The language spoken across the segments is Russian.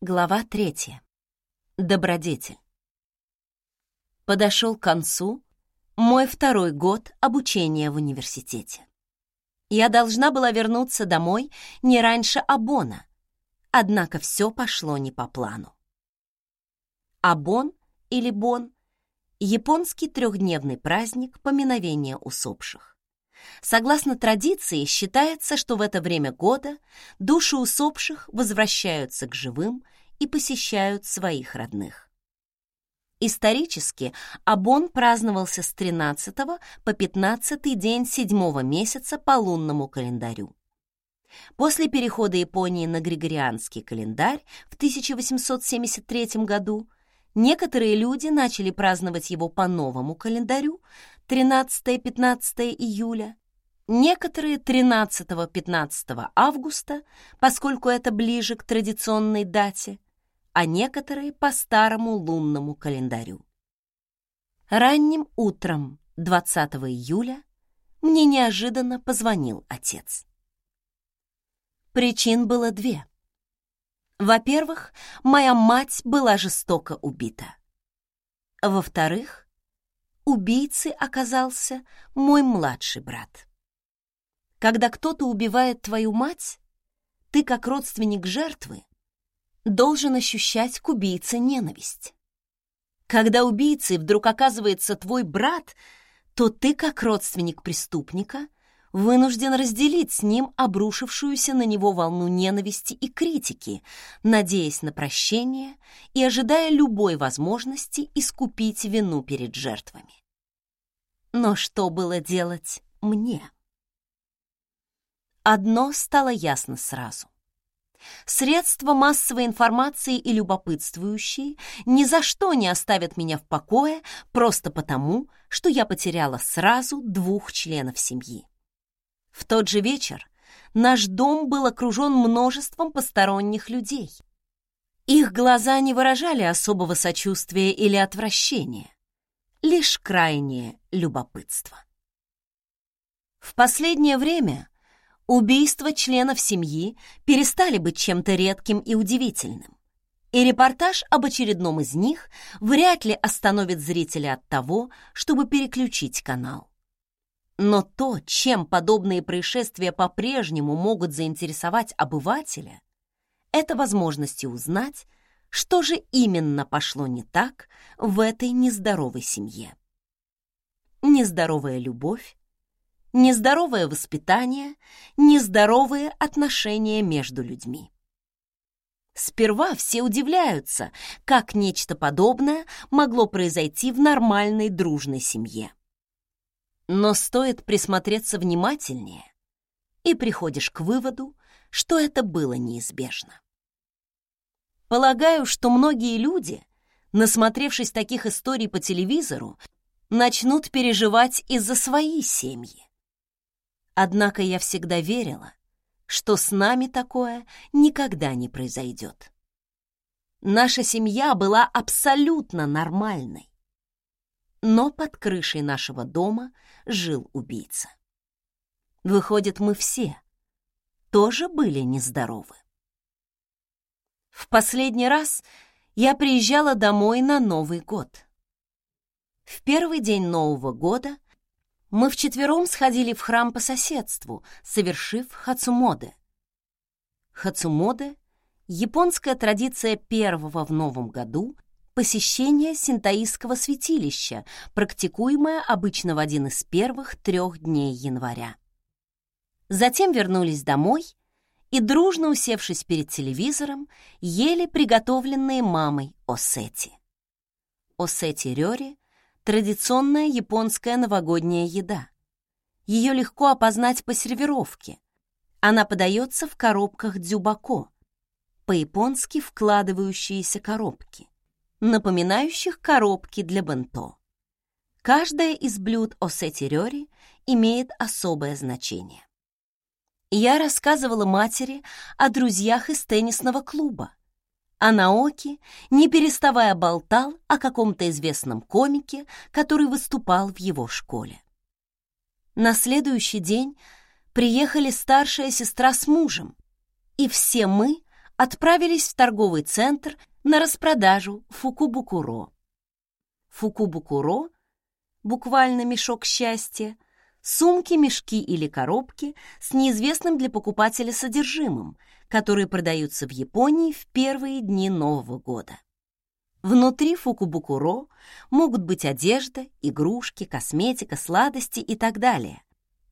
Глава третья. Добродетель. Подошел к концу мой второй год обучения в университете. Я должна была вернуться домой не раньше Абона, однако все пошло не по плану. Абон или Бон — японский трехдневный праздник поминовения усопших. Согласно традиции, считается, что в это время года души усопших возвращаются к живым и посещают своих родных. Исторически Абон праздновался с 13 по 15 день седьмого месяца по лунному календарю. После перехода Японии на Григорианский календарь в 1873 году некоторые люди начали праздновать его по новому календарю 13-15 июля, некоторые 13-15 августа, поскольку это ближе к традиционной дате, а некоторые по старому лунному календарю. Ранним утром 20 июля мне неожиданно позвонил отец. Причин было две. Во-первых, моя мать была жестоко убита. Во-вторых, убийцей оказался мой младший брат. Когда кто-то убивает твою мать, ты, как родственник жертвы, должен ощущать к убийце ненависть. Когда убийцей вдруг оказывается твой брат, то ты, как родственник преступника, вынужден разделить с ним обрушившуюся на него волну ненависти и критики, надеясь на прощение и ожидая любой возможности искупить вину перед жертвами. Но что было делать мне? Одно стало ясно сразу. Средства массовой информации и любопытствующие ни за что не оставят меня в покое просто потому, что я потеряла сразу двух членов семьи. В тот же вечер наш дом был окружен множеством посторонних людей. Их глаза не выражали особого сочувствия или отвращения, лишь крайнее любопытство. В последнее время убийства членов семьи перестали быть чем-то редким и удивительным. И репортаж об очередном из них вряд ли остановит зрителя от того, чтобы переключить канал. Но то, чем подобные происшествия по-прежнему могут заинтересовать обывателя, это возможности узнать, что же именно пошло не так в этой нездоровой семье. Нездоровая любовь, нездоровое воспитание, нездоровые отношения между людьми. Сперва все удивляются, как нечто подобное могло произойти в нормальной дружной семье. Но стоит присмотреться внимательнее, и приходишь к выводу, что это было неизбежно. Полагаю, что многие люди, насмотревшись таких историй по телевизору, начнут переживать из-за своей семьи. Однако я всегда верила, что с нами такое никогда не произойдет. Наша семья была абсолютно нормальной. Но под крышей нашего дома жил убийца. Выходит, мы все тоже были нездоровы. В последний раз я приезжала домой на Новый год. В первый день Нового года мы вчетвером сходили в храм по соседству, совершив хацумоде. Хацумоде — японская традиция первого в новом году посещения синтоистского святилища, практикуемая обычно в один из первых трех дней января. Затем вернулись домой и, дружно усевшись перед телевизором, ели приготовленные мамой осети. Осети рёри традиционная японская новогодняя еда. Ее легко опознать по сервировке. Она подается в коробках дзюбако, по-японски вкладывающиеся коробки, напоминающих коробки для бенто. Каждое из блюд осети-рёри имеет особое значение. Я рассказывала матери о друзьях из теннисного клуба, а Наоки, не переставая, болтал о каком-то известном комике, который выступал в его школе. На следующий день приехали старшая сестра с мужем, и все мы отправились в торговый центр на распродажу Фукубукуро. Фукубукуро, буквально мешок счастья, сумки, мешки или коробки с неизвестным для покупателя содержимым, которые продаются в Японии в первые дни Нового года. Внутри фукубукуро могут быть одежда, игрушки, косметика, сладости и так далее,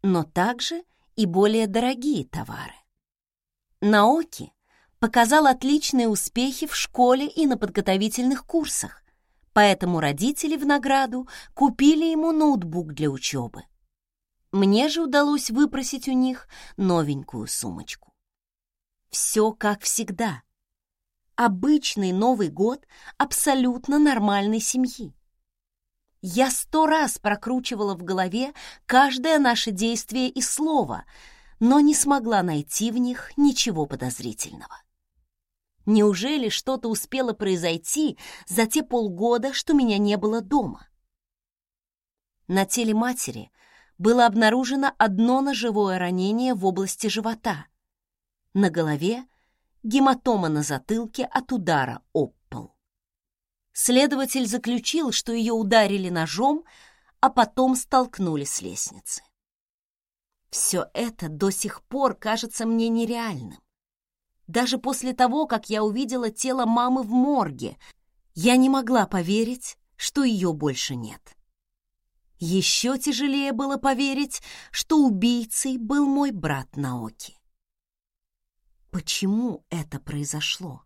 но также и более дорогие товары. Наоки показал отличные успехи в школе и на подготовительных курсах, поэтому родители в награду купили ему ноутбук для учебы. Мне же удалось выпросить у них новенькую сумочку. Все как всегда. Обычный Новый год абсолютно нормальной семьи. Я сто раз прокручивала в голове каждое наше действие и слово, но не смогла найти в них ничего подозрительного. Неужели что-то успело произойти за те полгода, что меня не было дома? На теле матери было обнаружено одно ножевое ранение в области живота. На голове гематома на затылке от удара об пол. Следователь заключил, что ее ударили ножом, а потом столкнули с лестницы. Все это до сих пор кажется мне нереальным. Даже после того, как я увидела тело мамы в морге, я не могла поверить, что ее больше нет. Еще тяжелее было поверить, что убийцей был мой брат Наоки. Почему это произошло?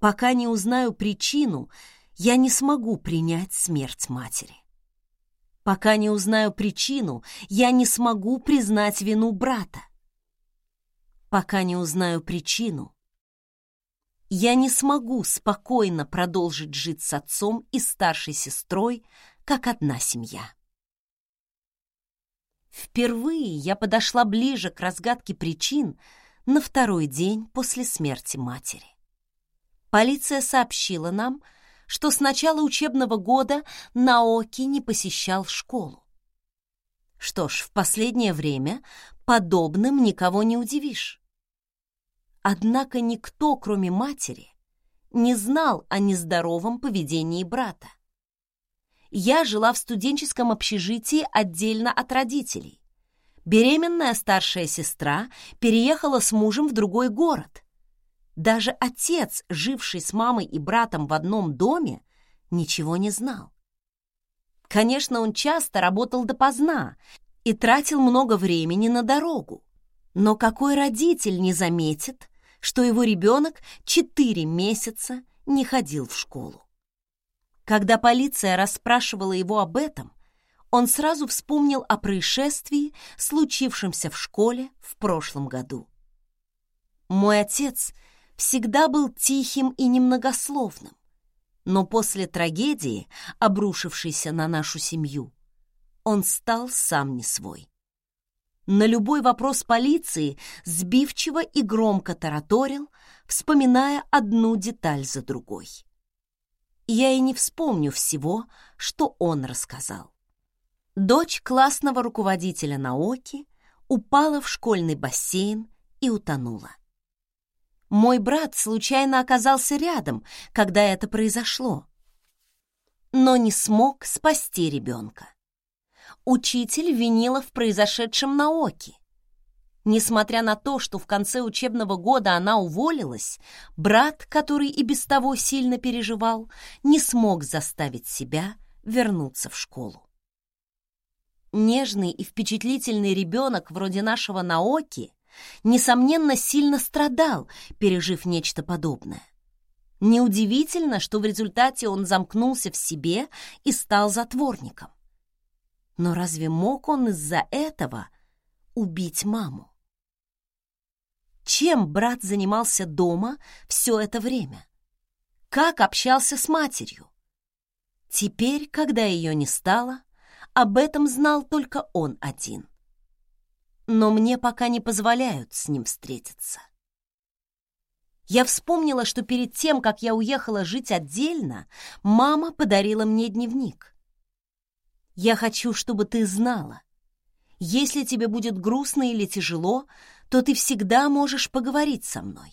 Пока не узнаю причину, я не смогу принять смерть матери. Пока не узнаю причину, я не смогу признать вину брата пока не узнаю причину, я не смогу спокойно продолжить жить с отцом и старшей сестрой, как одна семья. Впервые я подошла ближе к разгадке причин на второй день после смерти матери. Полиция сообщила нам, что с начала учебного года Наоки не посещал школу. Что ж, в последнее время подобным никого не удивишь. Однако никто, кроме матери, не знал о нездоровом поведении брата. Я жила в студенческом общежитии отдельно от родителей. Беременная старшая сестра переехала с мужем в другой город. Даже отец, живший с мамой и братом в одном доме, ничего не знал. Конечно, он часто работал допоздна и тратил много времени на дорогу. Но какой родитель не заметит, что его ребенок четыре месяца не ходил в школу. Когда полиция расспрашивала его об этом, он сразу вспомнил о происшествии, случившемся в школе в прошлом году. Мой отец всегда был тихим и немногословным, но после трагедии, обрушившейся на нашу семью, он стал сам не свой. На любой вопрос полиции сбивчиво и громко тараторил, вспоминая одну деталь за другой. Я и не вспомню всего, что он рассказал. Дочь классного руководителя науки упала в школьный бассейн и утонула. Мой брат случайно оказался рядом, когда это произошло, но не смог спасти ребенка учитель винила в произошедшем Наоки. Несмотря на то, что в конце учебного года она уволилась, брат, который и без того сильно переживал, не смог заставить себя вернуться в школу. Нежный и впечатлительный ребенок вроде нашего Наоки, несомненно, сильно страдал, пережив нечто подобное. Неудивительно, что в результате он замкнулся в себе и стал затворником. Но разве мог он из-за этого убить маму? Чем брат занимался дома все это время? Как общался с матерью? Теперь, когда ее не стало, об этом знал только он один. Но мне пока не позволяют с ним встретиться. Я вспомнила, что перед тем, как я уехала жить отдельно, мама подарила мне дневник. Я хочу, чтобы ты знала. Если тебе будет грустно или тяжело, то ты всегда можешь поговорить со мной.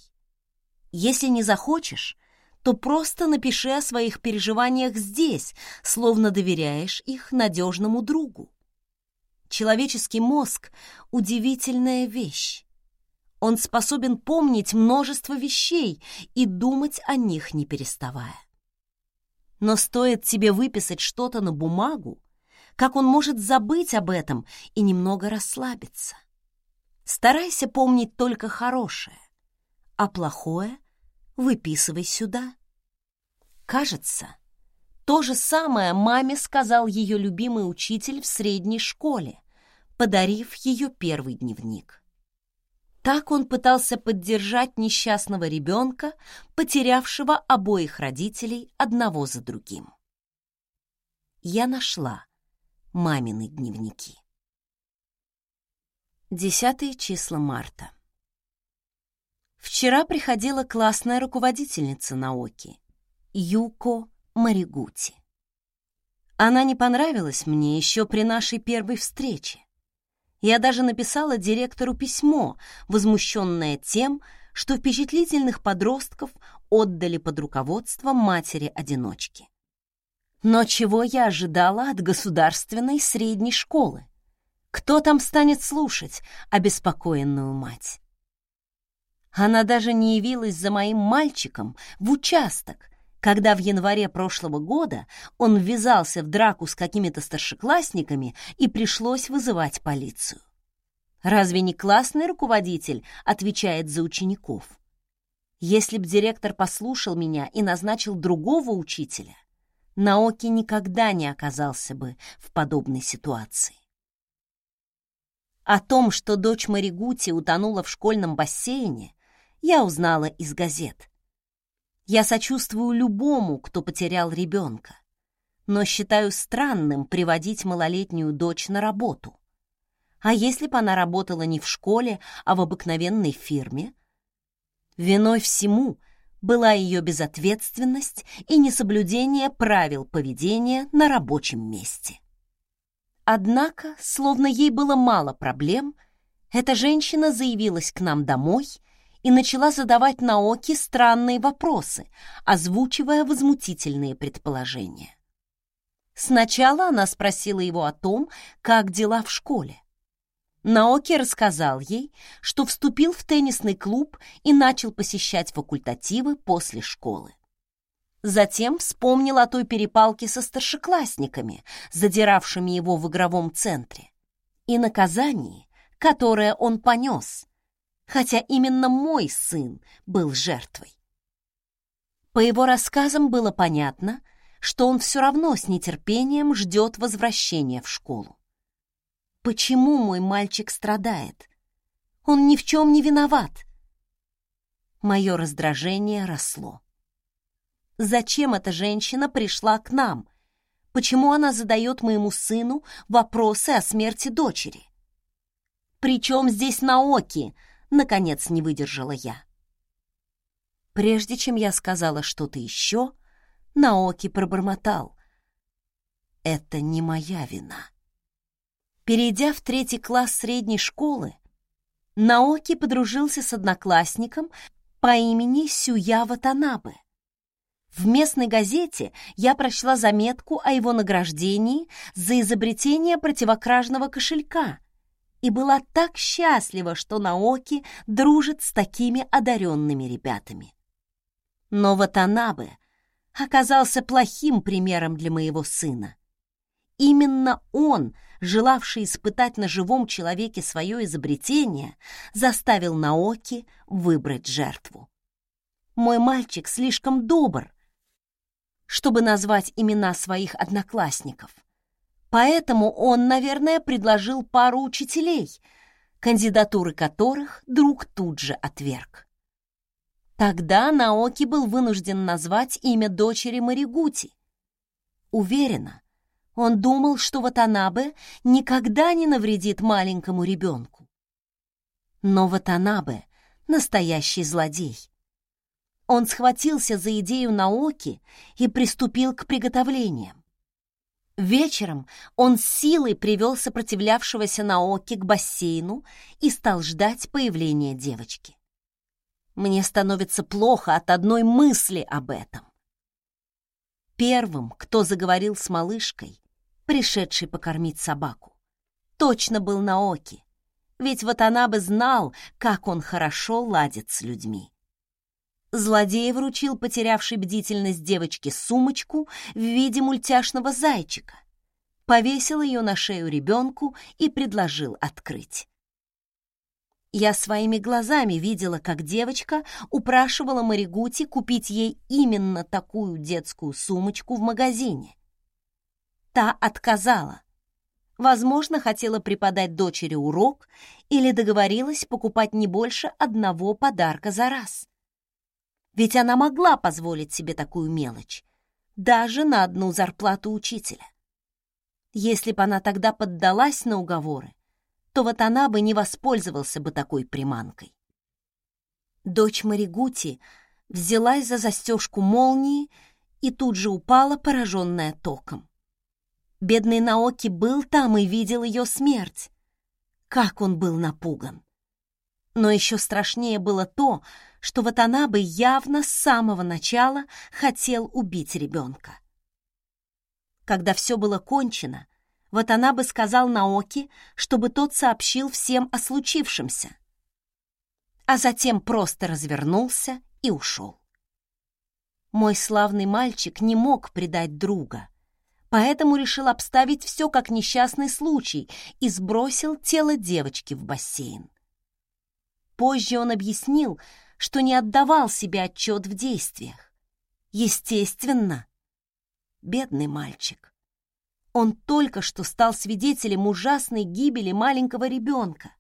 Если не захочешь, то просто напиши о своих переживаниях здесь, словно доверяешь их надежному другу. Человеческий мозг — удивительная вещь. Он способен помнить множество вещей и думать о них не переставая. Но стоит тебе выписать что-то на бумагу, как он может забыть об этом и немного расслабиться. Старайся помнить только хорошее, а плохое выписывай сюда. Кажется, то же самое маме сказал ее любимый учитель в средней школе, подарив ее первый дневник. Так он пытался поддержать несчастного ребенка, потерявшего обоих родителей одного за другим. Я нашла мамины дневники. Десятые числа марта. Вчера приходила классная руководительница Наоки, Юко Маригути. Она не понравилась мне еще при нашей первой встрече. Я даже написала директору письмо, возмущенное тем, что впечатлительных подростков отдали под руководство матери-одиночки. Но чего я ожидала от государственной средней школы? Кто там станет слушать обеспокоенную мать? Она даже не явилась за моим мальчиком в участок, когда в январе прошлого года он ввязался в драку с какими-то старшеклассниками и пришлось вызывать полицию. Разве не классный руководитель отвечает за учеников? Если б директор послушал меня и назначил другого учителя, Наоки никогда не оказался бы в подобной ситуации. О том, что дочь Маригути утонула в школьном бассейне, я узнала из газет. Я сочувствую любому, кто потерял ребенка, но считаю странным приводить малолетнюю дочь на работу. А если бы она работала не в школе, а в обыкновенной фирме? Виной всему была ее безответственность и несоблюдение правил поведения на рабочем месте. Однако, словно ей было мало проблем, эта женщина заявилась к нам домой и начала задавать Наоки странные вопросы, озвучивая возмутительные предположения. Сначала она спросила его о том, как дела в школе. Наоки рассказал ей, что вступил в теннисный клуб и начал посещать факультативы после школы. Затем вспомнил о той перепалке со старшеклассниками, задиравшими его в игровом центре, и наказании, которое он понес, хотя именно мой сын был жертвой. По его рассказам было понятно, что он все равно с нетерпением ждет возвращения в школу. Почему мой мальчик страдает? Он ни в чем не виноват. Мое раздражение росло. Зачем эта женщина пришла к нам? Почему она задает моему сыну вопросы о смерти дочери? Причем здесь Наоки? наконец не выдержала я. Прежде чем я сказала что-то еще, Наоки пробормотал. «Это не моя вина». Перейдя в третий класс средней школы, Наоки подружился с одноклассником по имени Сюя Ватанабе. В местной газете я прочла заметку о его награждении за изобретение противокражного кошелька — и была так счастлива, что Наоки дружит с такими одаренными ребятами. Но Ватанабе оказался плохим примером для моего сына. Именно он, желавший испытать на живом человеке свое изобретение, заставил Наоки выбрать жертву. Мой мальчик слишком добр, чтобы назвать имена своих одноклассников — Поэтому он, наверное, предложил пару учителей, кандидатуры которых друг тут же отверг. Тогда Наоки был вынужден назвать имя дочери Маригути. Уверена, он думал, что Ватанабе никогда не навредит маленькому ребенку. Но Ватанабе — настоящий злодей. Он схватился за идею Наоки и приступил к приготовлениям. Вечером он силой привел сопротивлявшегося Наоки к бассейну и стал ждать появления девочки. Мне становится плохо от одной мысли об этом. Первым, кто заговорил с малышкой, пришедшей покормить собаку, точно был Наоки, ведь вот она бы знал, как он хорошо ладит с людьми. Злодей вручил потерявшей бдительность девочке сумочку в виде мультяшного зайчика, повесил ее на шею ребенку и предложил открыть. Я своими глазами видела, как девочка упрашивала Маригути купить ей именно такую детскую сумочку в магазине. Та отказала. Возможно, хотела преподать дочери урок или договорилась покупать не больше одного подарка за раз. Ведь она могла позволить себе такую мелочь, даже на одну зарплату учителя. Если бы она тогда поддалась на уговоры, то бы не воспользовался бы такой приманкой. Дочь Маригути взялась за застежку молнии и тут же упала, пораженная током. Бедный Наоки был там и видел ее смерть. Как он был напуган! Но еще страшнее было то, что Ватанабе явно с самого начала хотел убить ребенка. Когда все было кончено, Ватанабе сказал Наоки, чтобы тот сообщил всем о случившемся, а затем просто развернулся и ушел. Мой славный мальчик не мог предать друга, поэтому решил обставить все как несчастный случай и сбросил тело девочки в бассейн. Позже он объяснил, что не отдавал себе отчет в действиях. Естественно, бедный мальчик. Он только что стал свидетелем ужасной гибели маленького ребенка.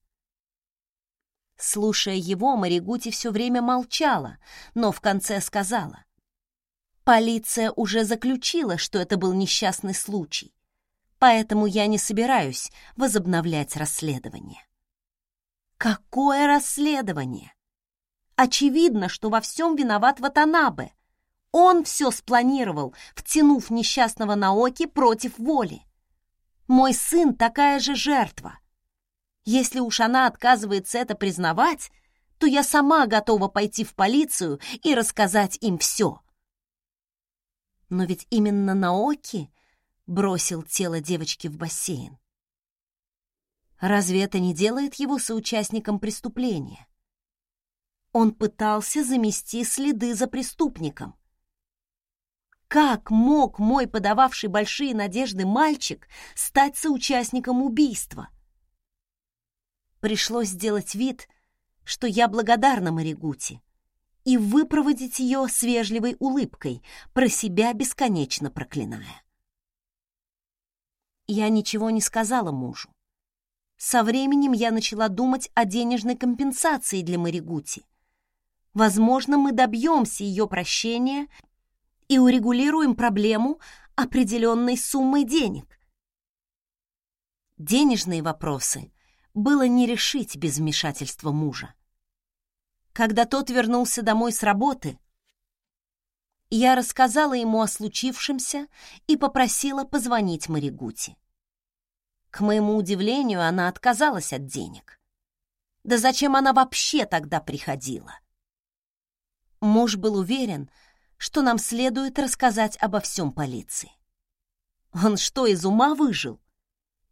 Слушая его, Маригути все время молчала, но в конце сказала. Полиция уже заключила, что это был несчастный случай, поэтому я не собираюсь возобновлять расследование. Какое расследование? Очевидно, что во всем виноват Ватанабе. Он все спланировал, втянув несчастного Наоки против воли. Мой сын такая же жертва. Если уж она отказывается это признавать, то я сама готова пойти в полицию и рассказать им все. Но ведь именно Наоки бросил тело девочки в бассейн. Разве это не делает его соучастником преступления? Он пытался замести следы за преступником. Как мог мой подававший большие надежды мальчик стать соучастником убийства? Пришлось сделать вид, что я благодарна Маригути, и выпроводить ее с вежливой улыбкой, про себя бесконечно проклиная. Я ничего не сказала мужу. Со временем я начала думать о денежной компенсации для Маригути. Возможно, мы добьемся ее прощения и урегулируем проблему определенной суммой денег. Денежные вопросы было не решить без вмешательства мужа. Когда тот вернулся домой с работы, я рассказала ему о случившемся и попросила позвонить Маригути. К моему удивлению, она отказалась от денег. Да зачем она вообще тогда приходила? Муж был уверен, что нам следует рассказать обо всем полиции. Он что, из ума выжил?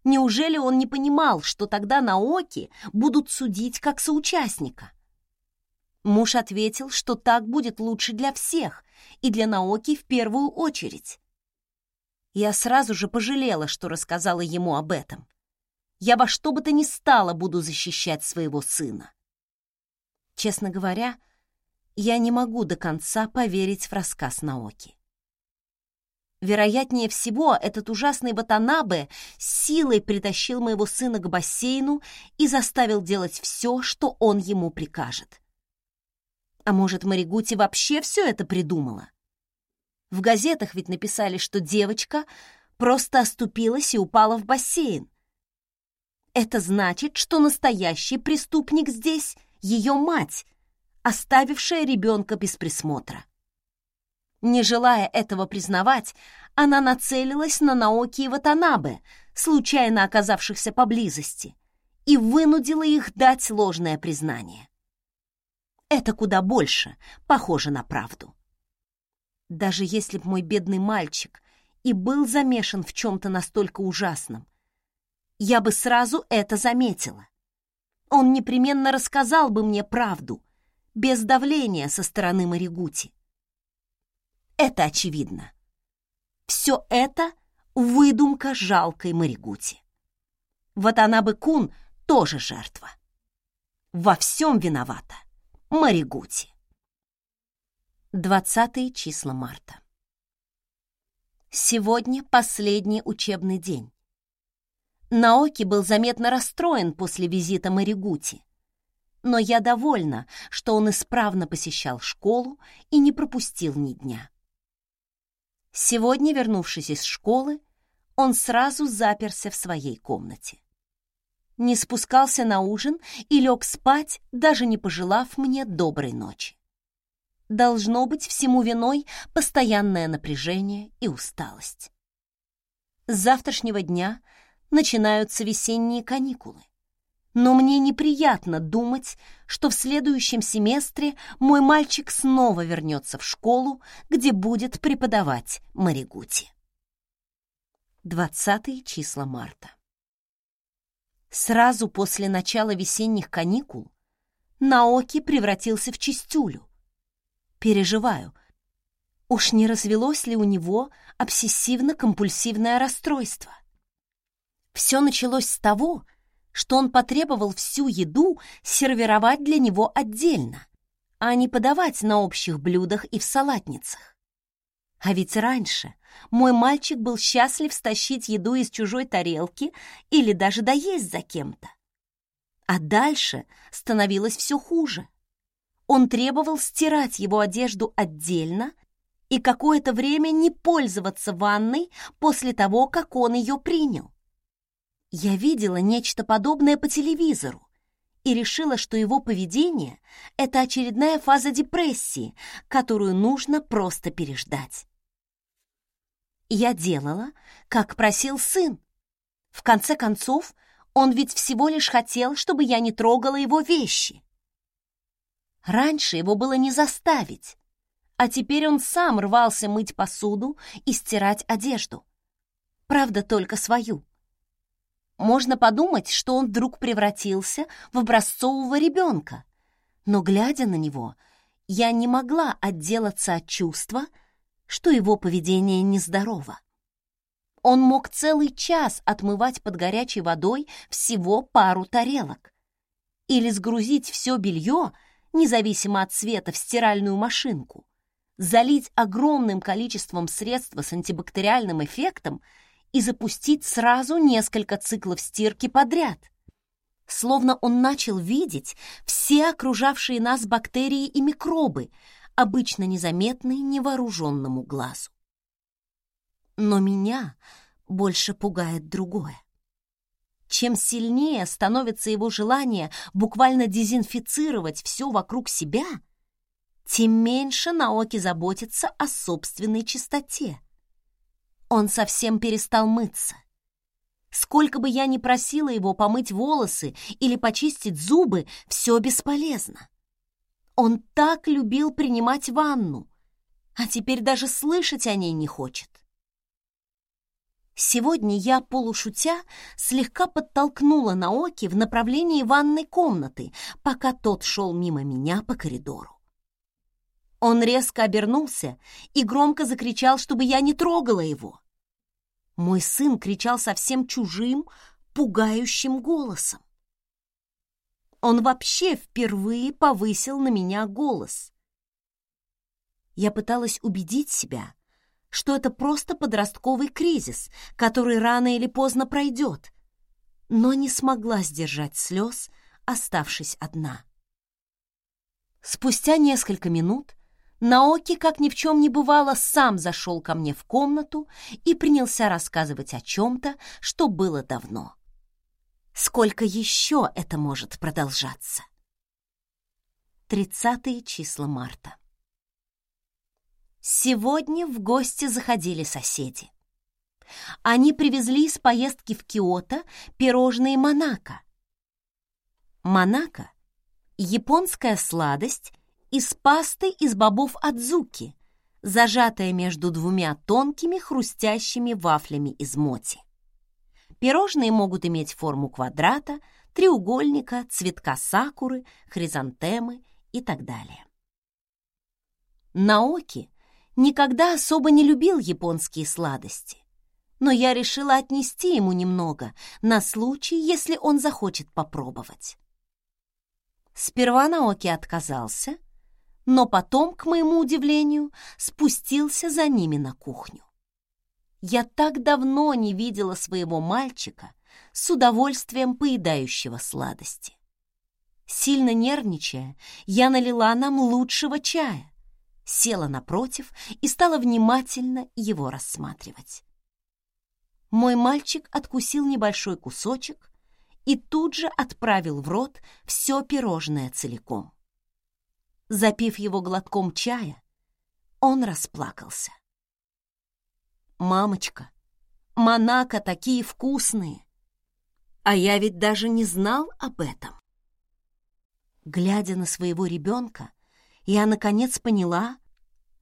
Неужели он не понимал, что тогда Наоки будут судить как соучастника? Муж ответил, что так будет лучше для всех, и для Наоки в первую очередь. Я сразу же пожалела, что рассказала ему об этом. Я во что бы то ни стало буду защищать своего сына. Честно говоря, я не могу до конца поверить в рассказ Наоки. Вероятнее всего, этот ужасный Батанабе силой притащил моего сына к бассейну и заставил делать все, что он ему прикажет. А может, Маригути вообще все это придумала? В газетах ведь написали, что девочка просто оступилась и упала в бассейн. Это значит, что настоящий преступник здесь — ее мать, оставившая ребенка без присмотра. Не желая этого признавать, она нацелилась на Наоки и Ватанабе, случайно оказавшихся поблизости, и вынудила их дать ложное признание. Это куда больше похоже на правду. Даже если б мой бедный мальчик и был замешан в чем-то настолько ужасном, я бы сразу это заметила. Он непременно рассказал бы мне правду, без давления со стороны Маригути. Это очевидно. Все это выдумка жалкой Маригути. Бы Кун тоже жертва. Во всем виновата Маригути. Двадцатые числа марта. Сегодня последний учебный день. Наоки был заметно расстроен после визита Маригути. Но я довольна, что он исправно посещал школу и не пропустил ни дня. Сегодня, вернувшись из школы, он сразу заперся в своей комнате. Не спускался на ужин и лег спать, даже не пожелав мне доброй ночи. Должно быть всему виной постоянное напряжение и усталость. С завтрашнего дня начинаются весенние каникулы. Но мне неприятно думать, что в следующем семестре мой мальчик снова вернется в школу, где будет преподавать Маригути. 20 числа марта. Сразу после начала весенних каникул Наоки превратился в чистюлю, Переживаю. Уж не развелось ли у него обсессивно-компульсивное расстройство? Все началось с того, что он потребовал всю еду сервировать для него отдельно, а не подавать на общих блюдах и в салатницах. А ведь раньше мой мальчик был счастлив стащить еду из чужой тарелки или даже доесть за кем-то. А дальше становилось все хуже он требовал стирать его одежду отдельно и какое-то время не пользоваться ванной после того, как он ее принял. Я видела нечто подобное по телевизору и решила, что его поведение — это очередная фаза депрессии, которую нужно просто переждать. Я делала, как просил сын. В конце концов, он ведь всего лишь хотел, чтобы я не трогала его вещи. Раньше его было не заставить, а теперь он сам рвался мыть посуду и стирать одежду. Правда, только свою. Можно подумать, что он вдруг превратился в образцового ребенка, но, глядя на него, я не могла отделаться от чувства, что его поведение нездорово. Он мог целый час отмывать под горячей водой всего пару тарелок или сгрузить все белье независимо от цвета, в стиральную машинку, залить огромным количеством средства с антибактериальным эффектом и запустить сразу несколько циклов стирки подряд. Словно он начал видеть все окружавшие нас бактерии и микробы, обычно незаметные невооруженному глазу. Но меня больше пугает другое. Чем сильнее становится его желание буквально дезинфицировать все вокруг себя, тем меньше Наоки заботится о собственной чистоте. Он совсем перестал мыться. Сколько бы я ни просила его помыть волосы или почистить зубы, все бесполезно. Он так любил принимать ванну, а теперь даже слышать о ней не хочет. Сегодня я, полушутя, слегка подтолкнула Наоки в направлении ванной комнаты, пока тот шел мимо меня по коридору. Он резко обернулся и громко закричал, чтобы я не трогала его. Мой сын кричал совсем чужим, пугающим голосом. Он вообще впервые повысил на меня голос. Я пыталась убедить себя, что это просто подростковый кризис, который рано или поздно пройдет, но не смогла сдержать слез, оставшись одна. Спустя несколько минут Наоки, как ни в чем не бывало, сам зашел ко мне в комнату и принялся рассказывать о чем-то, что было давно. Сколько еще это может продолжаться? Тридцатые числа марта. Сегодня в гости заходили соседи. Они привезли из поездки в Киото пирожные Монако. Монако — японская сладость из пасты из бобов адзуки, зажатая между двумя тонкими хрустящими вафлями из моти. Пирожные могут иметь форму квадрата, треугольника, цветка сакуры, хризантемы и так далее. Наоки никогда особо не любил японские сладости, но я решила отнести ему немного на случай, если он захочет попробовать. Сперва Наоки отказался, но потом, к моему удивлению, спустился за ними на кухню. Я так давно не видела своего мальчика с удовольствием поедающего сладости. Сильно нервничая, я налила нам лучшего чая, села напротив и стала внимательно его рассматривать. Мой мальчик откусил небольшой кусочек и тут же отправил в рот все пирожное целиком. Запив его глотком чая, он расплакался. «Мамочка, Монако такие вкусные! А я ведь даже не знал об этом!» Глядя на своего ребенка, я, наконец, поняла,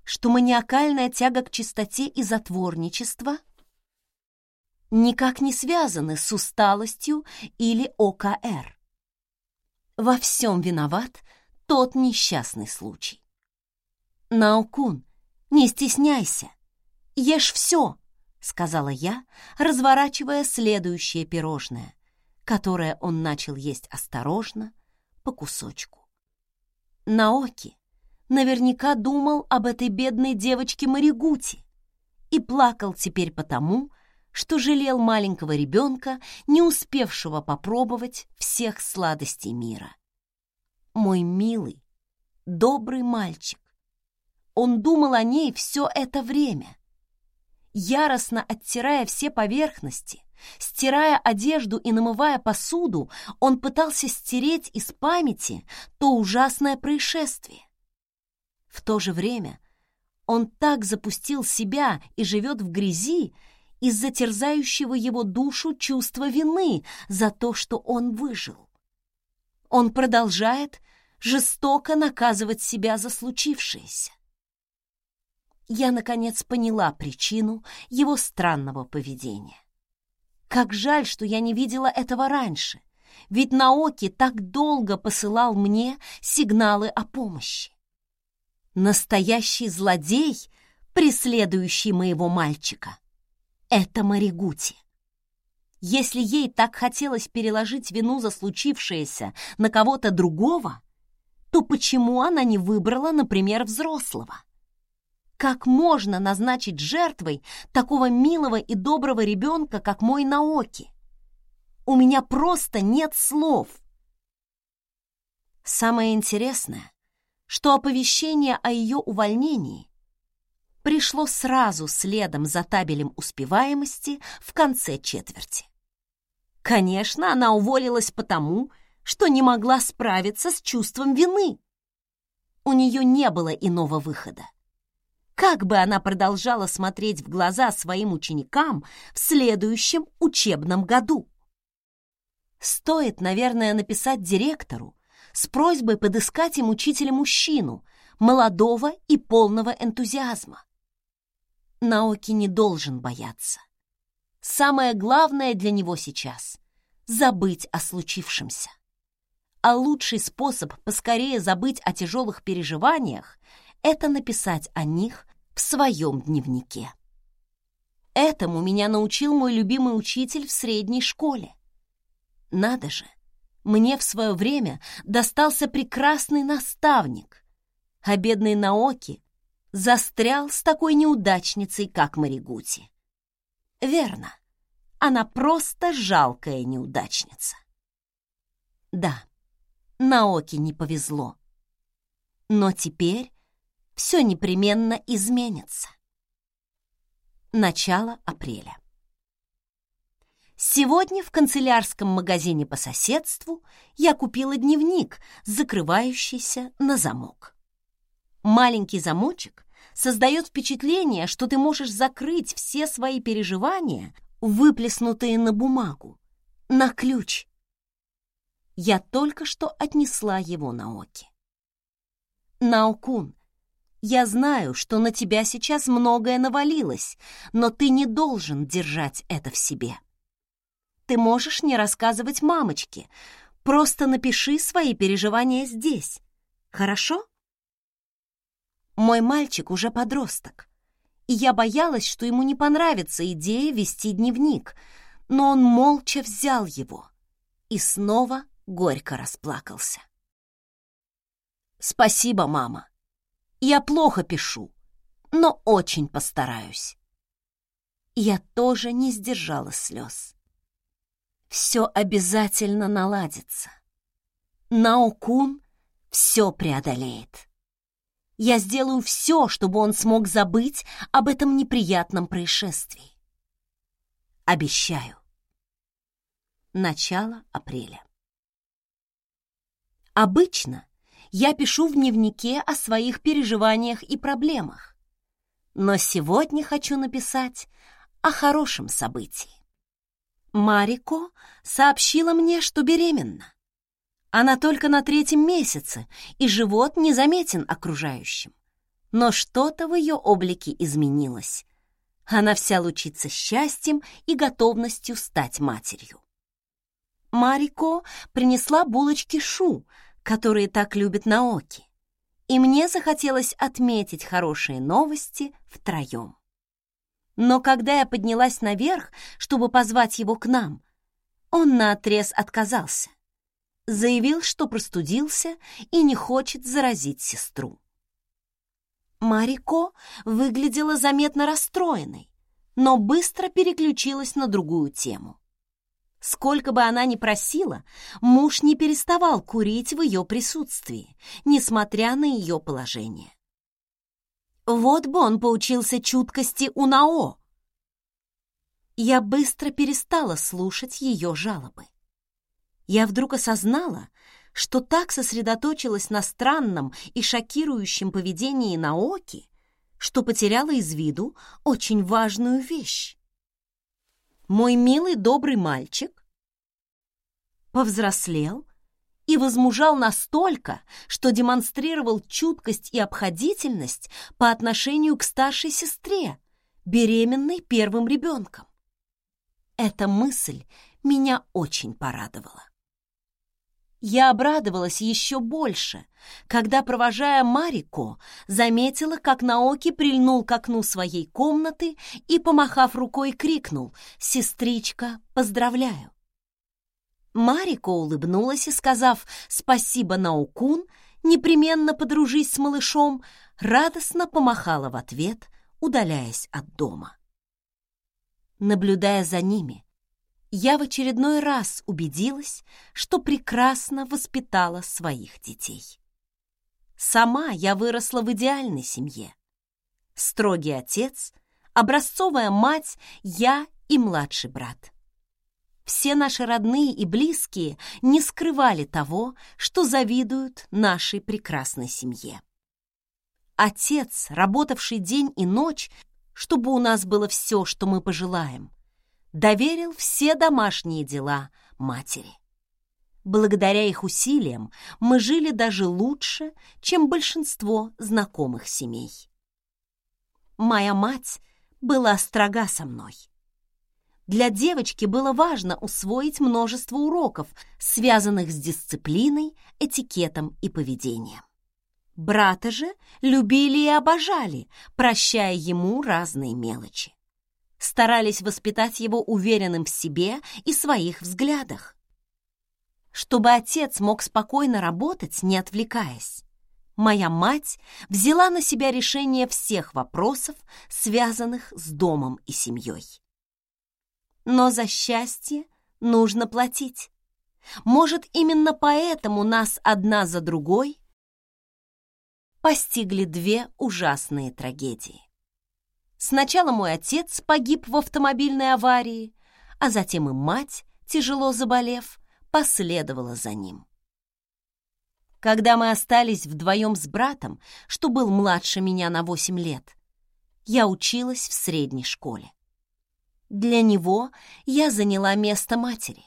что маниакальная тяга к чистоте и затворничество никак не связаны с усталостью или ОКР. Во всем виноват тот несчастный случай. Наукун, не стесняйся, ешь все, сказала я, разворачивая следующее пирожное, которое он начал есть осторожно, по кусочку. Наоки наверняка думал об этой бедной девочке Маригути и плакал теперь потому, что жалел маленького ребенка, не успевшего попробовать всех сладостей мира. Мой милый, добрый мальчик. Он думал о ней все это время. Яростно оттирая все поверхности, стирая одежду и намывая посуду, он пытался стереть из памяти то ужасное происшествие. В то же время он так запустил себя и живет в грязи из-за терзающего его душу чувства вины за то, что он выжил. Он продолжает жестоко наказывать себя за случившееся. Я, наконец, поняла причину его странного поведения. Как жаль, что я не видела этого раньше, ведь Наоки так долго посылал мне сигналы о помощи. Настоящий злодей, преследующий моего мальчика, это Маригути. Если ей так хотелось переложить вину за случившееся на кого-то другого, то почему она не выбрала, например, взрослого? Как можно назначить жертвой такого милого и доброго ребенка, как мой Наоки? У меня просто нет слов. Самое интересное, что оповещение о ее увольнении пришло сразу следом за табелем успеваемости в конце четверти. Конечно, она уволилась потому, что не могла справиться с чувством вины. У нее не было иного выхода. Как бы она продолжала смотреть в глаза своим ученикам в следующем учебном году? Стоит, наверное, написать директору, с просьбой подыскать им учителя-мужчину, молодого и полного энтузиазма. Наоки не должен бояться. Самое главное для него сейчас — забыть о случившемся. А лучший способ поскорее забыть о тяжелых переживаниях — это написать о них в своем дневнике. Этому меня научил мой любимый учитель в средней школе. Надо же, мне в свое время достался прекрасный наставник, а бедный Наоки застрял с такой неудачницей, как Маригути. Верно, она просто жалкая неудачница. Да, Наоки не повезло. Но теперь все непременно изменится. Начало апреля. Сегодня в канцелярском магазине по соседству я купила дневник, закрывающийся на замок. Маленький замочек создает впечатление, что ты можешь закрыть все свои переживания, выплеснутые на бумагу, на ключ. Я только что отнесла его Наоки. Наокун, я знаю, что на тебя сейчас многое навалилось, но ты не должен держать это в себе. Ты можешь не рассказывать мамочке, просто напиши свои переживания здесь. Хорошо? Мой мальчик уже подросток, и я боялась, что ему не понравится идея вести дневник, но он молча взял его и снова горько расплакался. «Спасибо, мама. Я плохо пишу, но очень постараюсь». Я тоже не сдержала слез. Все обязательно наладится. Наукун все преодолеет. Я сделаю все, чтобы он смог забыть об этом неприятном происшествии. Обещаю. Начало апреля. Обычно я пишу в дневнике о своих переживаниях и проблемах, но сегодня хочу написать о хорошем событии. Марико сообщила мне, что беременна. Она только на третьем месяце, и живот незаметен окружающим. Но что-то в ее облике изменилось. Она вся лучится счастьем и готовностью стать матерью. Марико принесла булочки Шу, которые так любит Наоки, и мне захотелось отметить хорошие новости втроем. Но когда я поднялась наверх, чтобы позвать его к нам, он наотрез отказался. Заявил, что простудился и не хочет заразить сестру. Марико выглядела заметно расстроенной, но быстро переключилась на другую тему. Сколько бы она ни просила, муж не переставал курить в ее присутствии, несмотря на ее положение. Вот бы он поучился чуткости у Нао. Я быстро перестала слушать ее жалобы. Я вдруг осознала, что так сосредоточилась на странном и шокирующем поведении Наоки, что потеряла из виду очень важную вещь. Мой милый добрый мальчик повзрослел и возмужал настолько, что демонстрировал чуткость и обходительность по отношению к старшей сестре, беременной первым ребенком. Эта мысль меня очень порадовала. Я обрадовалась еще больше, когда, провожая Марико, заметила, как Наоки прильнул к окну своей комнаты и, помахав рукой, крикнул «Сестричка, поздравляю!». Марико улыбнулась и, сказав «Спасибо, Наукун, непременно подружись с малышом», радостно помахала в ответ, удаляясь от дома. Наблюдая за ними, я в очередной раз убедилась, что прекрасно воспитала своих детей. Сама я выросла в идеальной семье. Строгий отец, образцовая мать, я и младший брат. Все наши родные и близкие не скрывали того, что завидуют нашей прекрасной семье. Отец, работавший день и ночь, чтобы у нас было все, что мы пожелаем, доверил все домашние дела матери. Благодаря их усилиям мы жили даже лучше, чем большинство знакомых семей. Моя мать была строга со мной. Для девочки было важно усвоить множество уроков, связанных с дисциплиной, этикетом и поведением. Брата же любили и обожали, прощая ему разные мелочи старались воспитать его уверенным в себе и своих взглядах. Чтобы отец мог спокойно работать, не отвлекаясь, моя мать взяла на себя решение всех вопросов, связанных с домом и семьей. Но за счастье нужно платить. Может, именно поэтому нас одна за другой постигли две ужасные трагедии. Сначала мой отец погиб в автомобильной аварии, а затем и мать, тяжело заболев, последовала за ним. Когда мы остались вдвоем с братом, что был младше меня на 8 лет, я училась в средней школе. Для него я заняла место матери.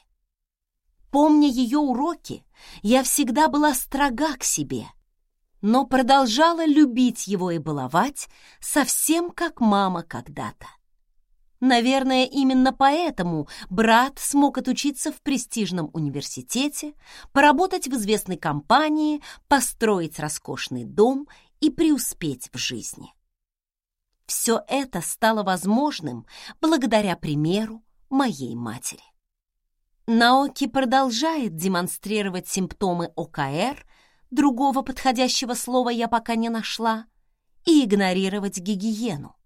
Помня ее уроки, я всегда была строга к себе, но продолжала любить его и баловать, совсем как мама когда-то. Наверное, именно поэтому брат смог отучиться в престижном университете, поработать в известной компании, построить роскошный дом и преуспеть в жизни. Все это стало возможным благодаря примеру моей матери. Наоки продолжает демонстрировать симптомы ОКР, другого подходящего слова я пока не нашла, и игнорировать гигиену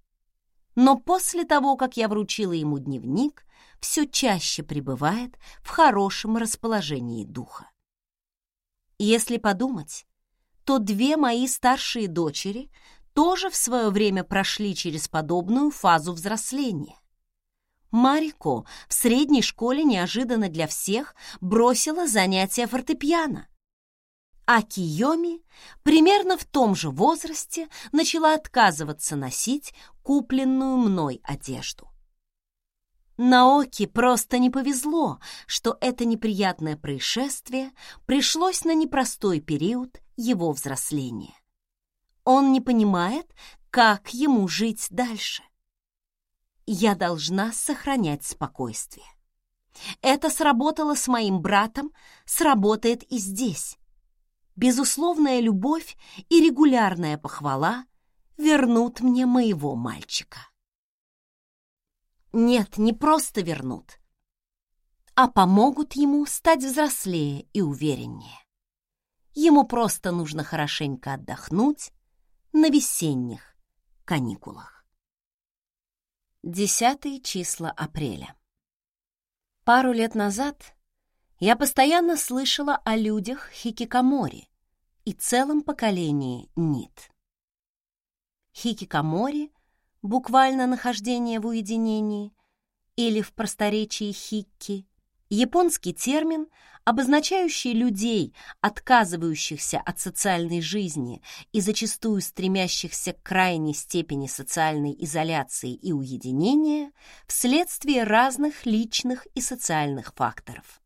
но после того, как я вручила ему дневник, все чаще пребывает в хорошем расположении духа. Если подумать, то две мои старшие дочери тоже в свое время прошли через подобную фазу взросления. Марико в средней школе неожиданно для всех бросила занятия фортепиано, а Киоми примерно в том же возрасте начала отказываться носить купленную мной одежду. Наоки просто не повезло, что это неприятное происшествие пришлось на непростой период его взросления. Он не понимает, как ему жить дальше. Я должна сохранять спокойствие. Это сработало с моим братом, сработает и здесь безусловная любовь и регулярная похвала вернут мне моего мальчика. Нет, не просто вернут, а помогут ему стать взрослее и увереннее. Ему просто нужно хорошенько отдохнуть на весенних каникулах. Десятые числа апреля. Пару лет назад я постоянно слышала о людях хикикомори и целом поколении нит. Хикикомори, буквально нахождение в уединении, или в просторечии хикки, японский термин, обозначающий людей, отказывающихся от социальной жизни и зачастую стремящихся к крайней степени социальной изоляции и уединения вследствие разных личных и социальных факторов.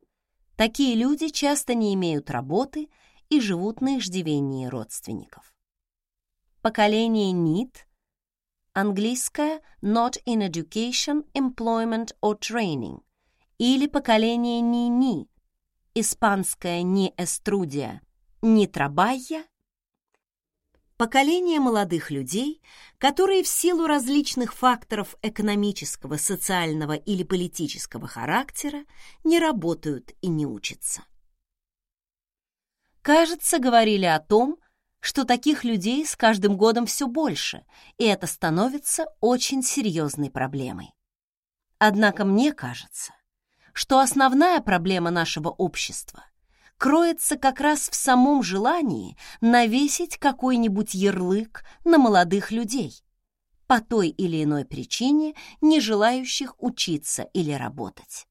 Такие люди часто не имеют работы и живут на иждивении родственников. Поколение NEET, английское Not in Education, Employment or Training, или поколение NINI, испанское Ni Estudia, Ni Trabaja Поколение молодых людей, которые в силу различных факторов экономического, социального или политического характера не работают и не учатся. Кажется, говорили о том, что таких людей с каждым годом все больше, и это становится очень серьезной проблемой. Однако мне кажется, что основная проблема нашего общества – кроется как раз в самом желании навесить какой-нибудь ярлык на молодых людей, по той или иной причине не желающих учиться или работать.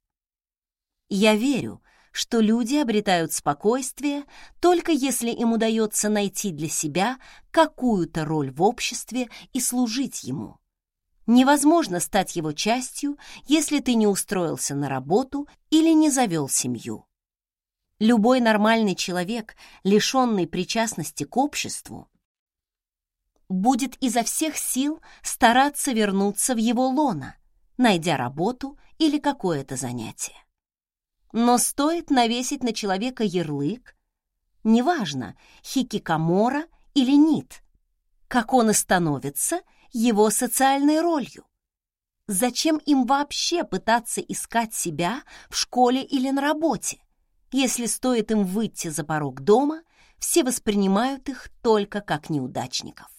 Я верю, что люди обретают спокойствие только если им удается найти для себя какую-то роль в обществе и служить ему. Невозможно стать его частью, если ты не устроился на работу или не завел семью. Любой нормальный человек, лишенный причастности к обществу, будет изо всех сил стараться вернуться в его лоно, найдя работу или какое-то занятие. Но стоит навесить на человека ярлык, неважно, хикикамора или нит, как он и становится его социальной ролью. Зачем им вообще пытаться искать себя в школе или на работе? Если стоит им выйти за порог дома, все воспринимают их только как неудачников.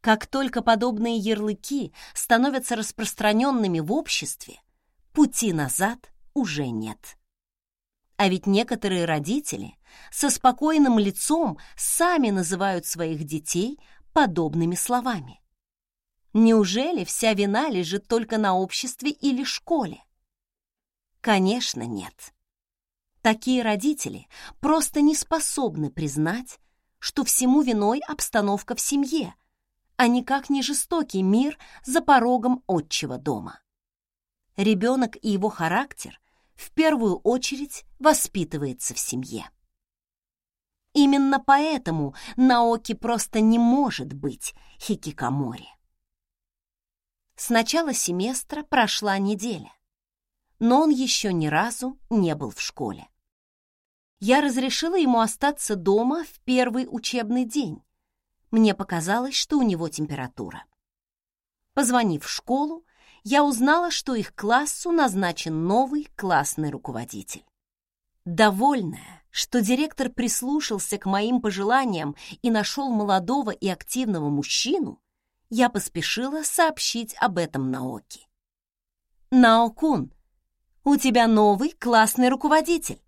Как только подобные ярлыки становятся распространенными в обществе, пути назад уже нет. А ведь некоторые родители со спокойным лицом сами называют своих детей подобными словами. Неужели вся вина лежит только на обществе или школе? Конечно, нет. Такие родители просто не способны признать, что всему виной обстановка в семье, а никак не жестокий мир за порогом отчего дома. Ребенок и его характер в первую очередь воспитывается в семье. Именно поэтому Наоки просто не может быть хикикамори. С начала семестра прошла неделя, но он еще ни разу не был в школе. Я разрешила ему остаться дома в первый учебный день. Мне показалось, что у него температура. Позвонив в школу, я узнала, что их классу назначен новый классный руководитель. Довольная, что директор прислушался к моим пожеланиям и нашел молодого и активного мужчину, я поспешила сообщить об этом Наоки. «Наокун, у тебя новый классный руководитель.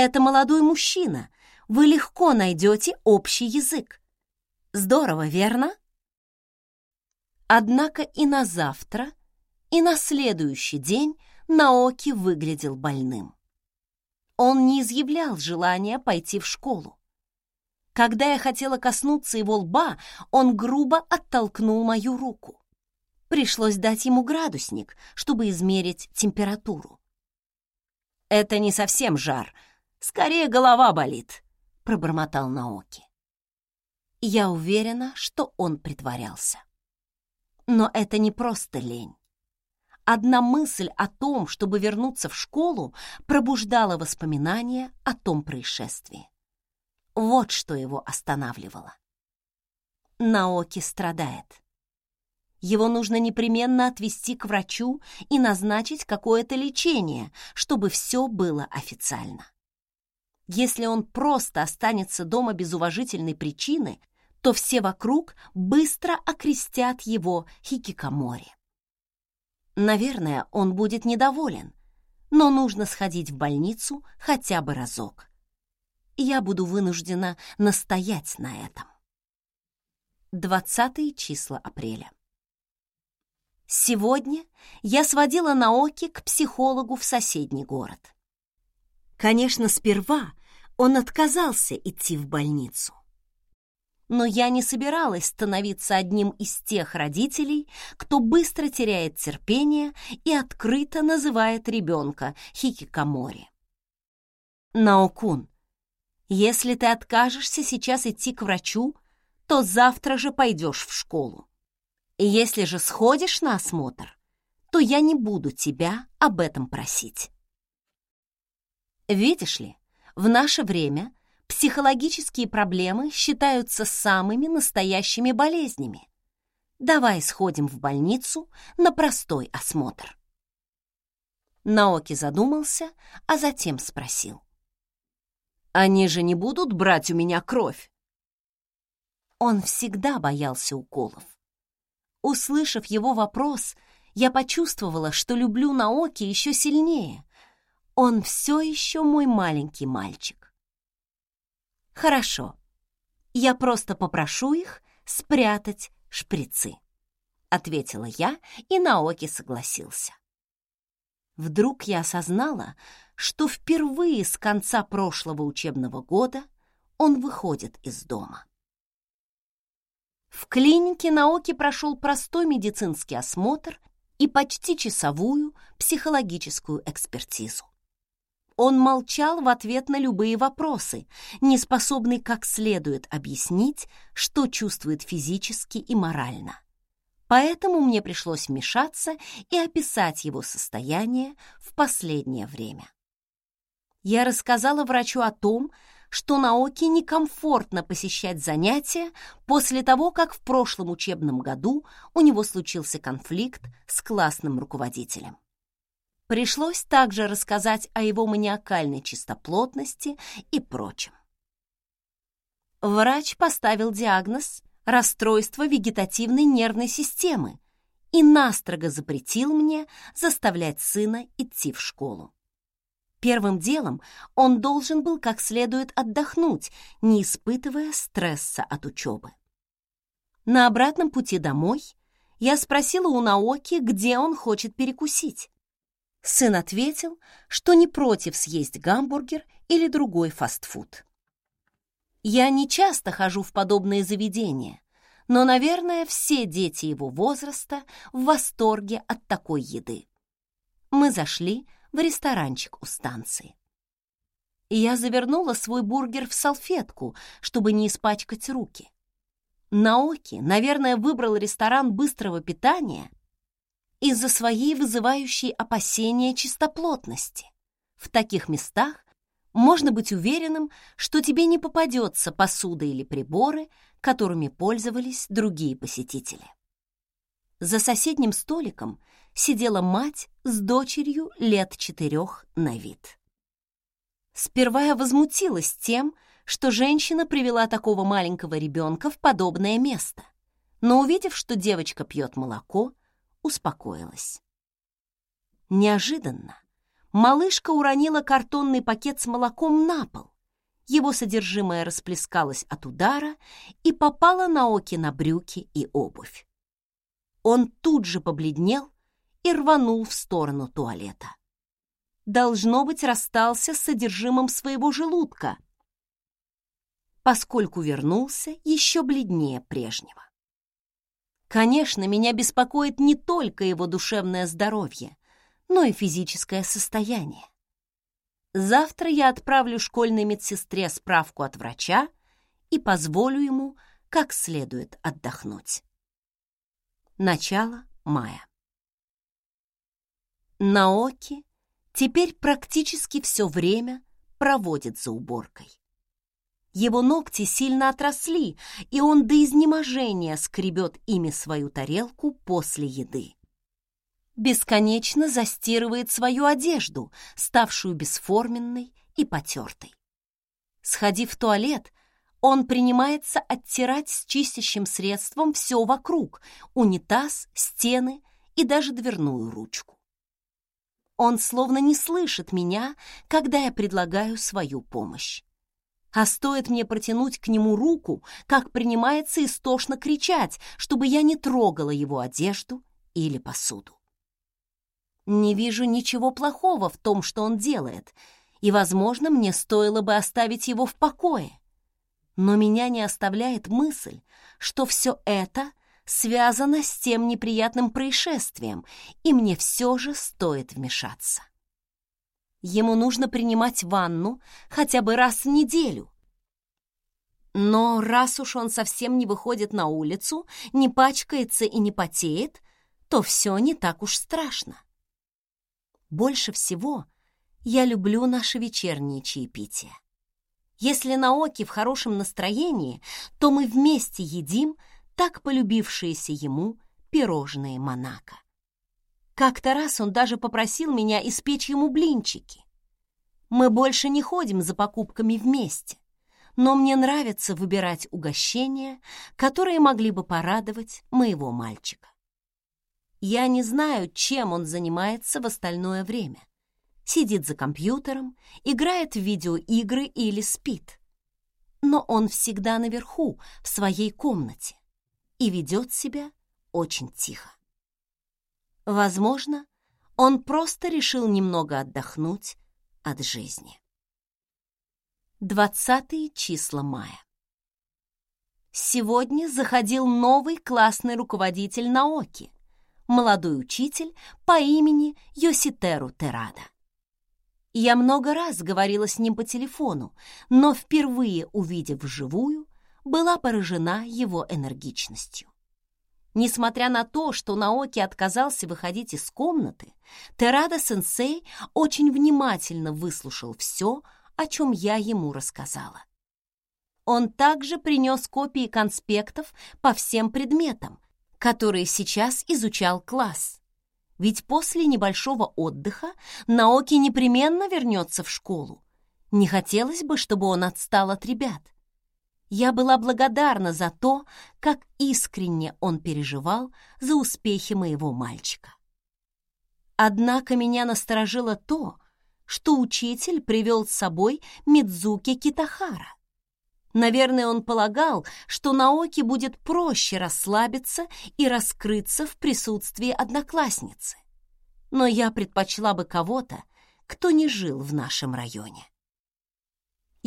Это молодой мужчина, вы легко найдете общий язык. Здорово, верно?» Однако и на завтра, и на следующий день Наоки выглядел больным. Он не изъявлял желания пойти в школу. Когда я хотела коснуться его лба, он грубо оттолкнул мою руку. Пришлось дать ему градусник, чтобы измерить температуру. «Это не совсем жар, скорее голова болит», — пробормотал Наоки. Я уверена, что он притворялся. Но это не просто лень. Одна мысль о том, чтобы вернуться в школу, пробуждала воспоминания о том происшествии. Вот что его останавливало. Наоки страдает. Его нужно непременно отвезти к врачу и назначить какое-то лечение, чтобы все было официально. Если он просто останется дома без уважительной причины, то все вокруг быстро окрестят его хикикамори. Наверное, он будет недоволен, но нужно сходить в больницу хотя бы разок. Я буду вынуждена настоять на этом. 20 числа апреля. Сегодня я сводила Наоки к психологу в соседний город. Конечно, сперва он отказался идти в больницу но я не собиралась становиться одним из тех родителей, кто быстро теряет терпение и открыто называет ребенка хикикамори. Наокун, если ты откажешься сейчас идти к врачу, то завтра же пойдешь в школу. Если же сходишь на осмотр, то я не буду тебя об этом просить. Видишь ли, в наше время Психологические проблемы считаются самыми настоящими болезнями. Давай сходим в больницу на простой осмотр. Наоки задумался, а затем спросил. «Они же не будут брать у меня кровь?» Он всегда боялся уколов. Услышав его вопрос, я почувствовала, что люблю Наоки еще сильнее. Он все еще мой маленький мальчик. «Хорошо. Я просто попрошу их спрятать шприцы», — ответила я, и Наоки согласился. Вдруг я осознала, что впервые с конца прошлого учебного года он выходит из дома. В клинике Наоки прошел простой медицинский осмотр и почти часовую психологическую экспертизу. Он молчал в ответ на любые вопросы, не способный как следует объяснить, что чувствует физически и морально. Поэтому мне пришлось вмешаться и описать его состояние в последнее время. Я рассказала врачу о том, что Наоки некомфортно посещать занятия после того, как в прошлом учебном году у него случился конфликт с классным руководителем. Пришлось также рассказать о его маниакальной чистоплотности и прочем. Врач поставил диагноз расстройство вегетативной нервной системы и настрого запретил мне заставлять сына идти в школу. Первым делом он должен был как следует отдохнуть, не испытывая стресса от учебы. На обратном пути домой я спросила у Наоки, где он хочет перекусить. Сын ответил, что не против съесть гамбургер или другой фастфуд. Я не часто хожу в подобные заведения, но, наверное, все дети его возраста в восторге от такой еды. Мы зашли в ресторанчик у станции. Я завернула свой бургер в салфетку, чтобы не испачкать руки. Наоки, наверное, выбрал ресторан быстрого питания из-за своей вызывающей опасения чистоплотности. В таких местах можно быть уверенным, что тебе не попадется посуда или приборы, которыми пользовались другие посетители. За соседним столиком сидела мать с дочерью лет четырех на вид. Сперва я возмутилась тем, что женщина привела такого маленького ребенка в подобное место, но, увидев, что девочка пьет молоко, успокоилась. Неожиданно малышка уронила картонный пакет с молоком на пол. Его содержимое расплескалось от удара и попало на Оки на брюки и обувь. Он тут же побледнел и рванул в сторону туалета. Должно быть, расстался с содержимым своего желудка, поскольку вернулся еще бледнее прежнего. Конечно, меня беспокоит не только его душевное здоровье, но и физическое состояние. Завтра я отправлю школьной медсестре справку от врача и позволю ему как следует отдохнуть. Начало мая. Наоки теперь практически все время проводит за уборкой. Его ногти сильно отросли, и он до изнеможения скребет ими свою тарелку после еды. Бесконечно застирывает свою одежду, ставшую бесформенной и потертой. Сходив в туалет, он принимается оттирать с чистящим средством все вокруг — унитаз, стены и даже дверную ручку. Он словно не слышит меня, когда я предлагаю свою помощь. А стоит мне протянуть к нему руку, как принимается истошно кричать, чтобы я не трогала его одежду или посуду. Не вижу ничего плохого в том, что он делает, и, возможно, мне стоило бы оставить его в покое. Но меня не оставляет мысль, что все это связано с тем неприятным происшествием, и мне все же стоит вмешаться. Ему нужно принимать ванну хотя бы раз в неделю. Но раз уж он совсем не выходит на улицу, не пачкается и не потеет, то все не так уж страшно. Больше всего я люблю наше вечернее чаепитие. Если Наоки в хорошем настроении, то мы вместе едим так полюбившиеся ему пирожные Монако. Как-то раз он даже попросил меня испечь ему блинчики. Мы больше не ходим за покупками вместе, но мне нравится выбирать угощения, которые могли бы порадовать моего мальчика. Я не знаю, чем он занимается в остальное время. Сидит за компьютером, играет в видеоигры или спит. Но он всегда наверху, в своей комнате, и ведет себя очень тихо. Возможно, он просто решил немного отдохнуть от жизни. Двадцатые числа мая. Сегодня заходил новый классный руководитель Наоки, молодой учитель по имени Йоситеру Терада. Я много раз говорила с ним по телефону, но впервые увидев вживую, была поражена его энергичностью. Несмотря на то, что Наоки отказался выходить из комнаты, Терада-сенсей очень внимательно выслушал все, о чем я ему рассказала. Он также принес копии конспектов по всем предметам, которые сейчас изучал класс. Ведь после небольшого отдыха Наоки непременно вернется в школу. Не хотелось бы, чтобы он отстал от ребят. Я была благодарна за то, как искренне он переживал за успехи моего мальчика. Однако меня насторожило то, что учитель привел с собой Мидзуки Китахара. Наверное, он полагал, что Наоки будет проще расслабиться и раскрыться в присутствии одноклассницы. но я предпочла бы кого-то, кто не жил в нашем районе.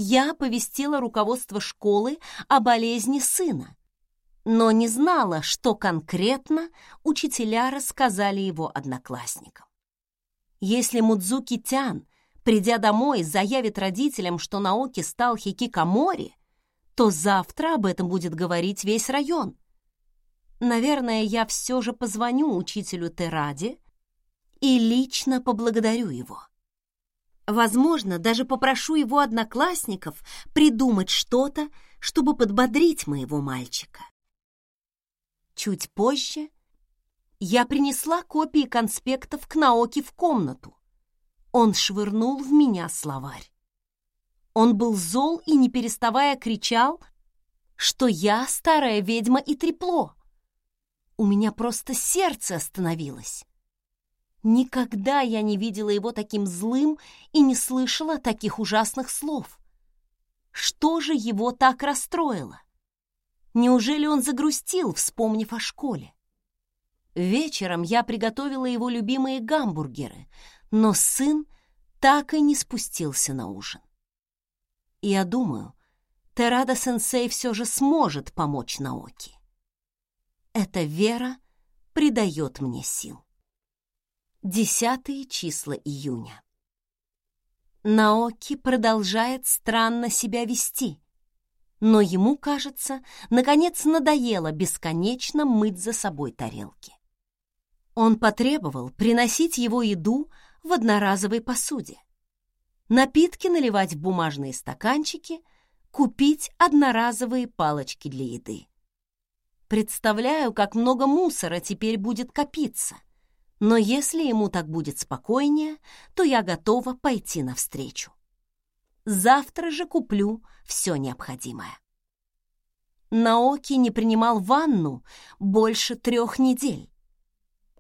Я повестила руководство школы о болезни сына, но не знала, что конкретно учителя рассказали его одноклассникам. Если Мудзуки Тян, придя домой, заявит родителям, что Наоки стал хикикамори, то завтра об этом будет говорить весь район. Наверное, я все же позвоню учителю Тераде и лично поблагодарю его. Возможно, даже попрошу его одноклассников придумать что-то, чтобы подбодрить моего мальчика. Чуть позже я принесла копии конспектов к Наоки в комнату. Он швырнул в меня словарь. Он был зол и, не переставая, кричал, что я старая ведьма и трепло. У меня просто сердце остановилось. Никогда я не видела его таким злым и не слышала таких ужасных слов. Что же его так расстроило? Неужели он загрустил, вспомнив о школе? Вечером я приготовила его любимые гамбургеры, но сын так и не спустился на ужин. Я думаю, Терада-сенсей все же сможет помочь Наоки. Эта вера придает мне сил. Десятые числа июня. Наоки продолжает странно себя вести, но ему, кажется, наконец надоело бесконечно мыть за собой тарелки. Он потребовал приносить его еду в одноразовой посуде, напитки наливать в бумажные стаканчики, купить одноразовые палочки для еды. Представляю, как много мусора теперь будет копиться — но если ему так будет спокойнее, то я готова пойти навстречу. Завтра же куплю все необходимое. Наоки не принимал ванну больше трех недель.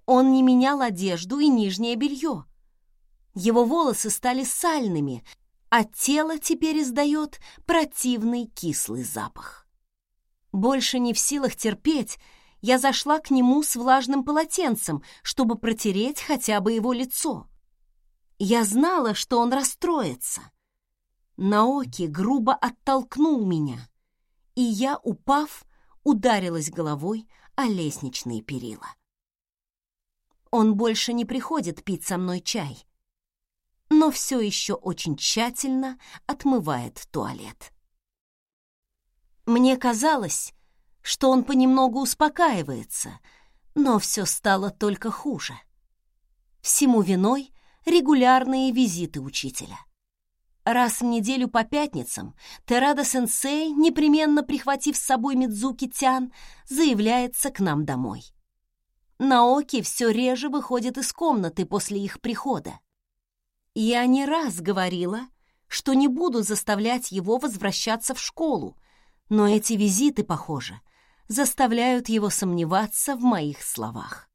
Он не менял одежду и нижнее белье. Его волосы стали сальными, а тело теперь издает противный кислый запах. Больше не в силах терпеть, я зашла к нему с влажным полотенцем, чтобы протереть хотя бы его лицо. Я знала, что он расстроится. Наоки грубо оттолкнул меня, и я, упав, ударилась головой о лестничные перила. Он больше не приходит пить со мной чай, но все еще очень тщательно отмывает туалет. Мне казалось, что он понемногу успокаивается, но все стало только хуже. Всему виной регулярные визиты учителя. Раз в неделю по пятницам Терада-сенсей, непременно прихватив с собой Мидзуки-тян, заявляется к нам домой. Наоки все реже выходит из комнаты после их прихода. Я не раз говорила, что не буду заставлять его возвращаться в школу, но эти визиты, похоже, заставляют его сомневаться в моих словах.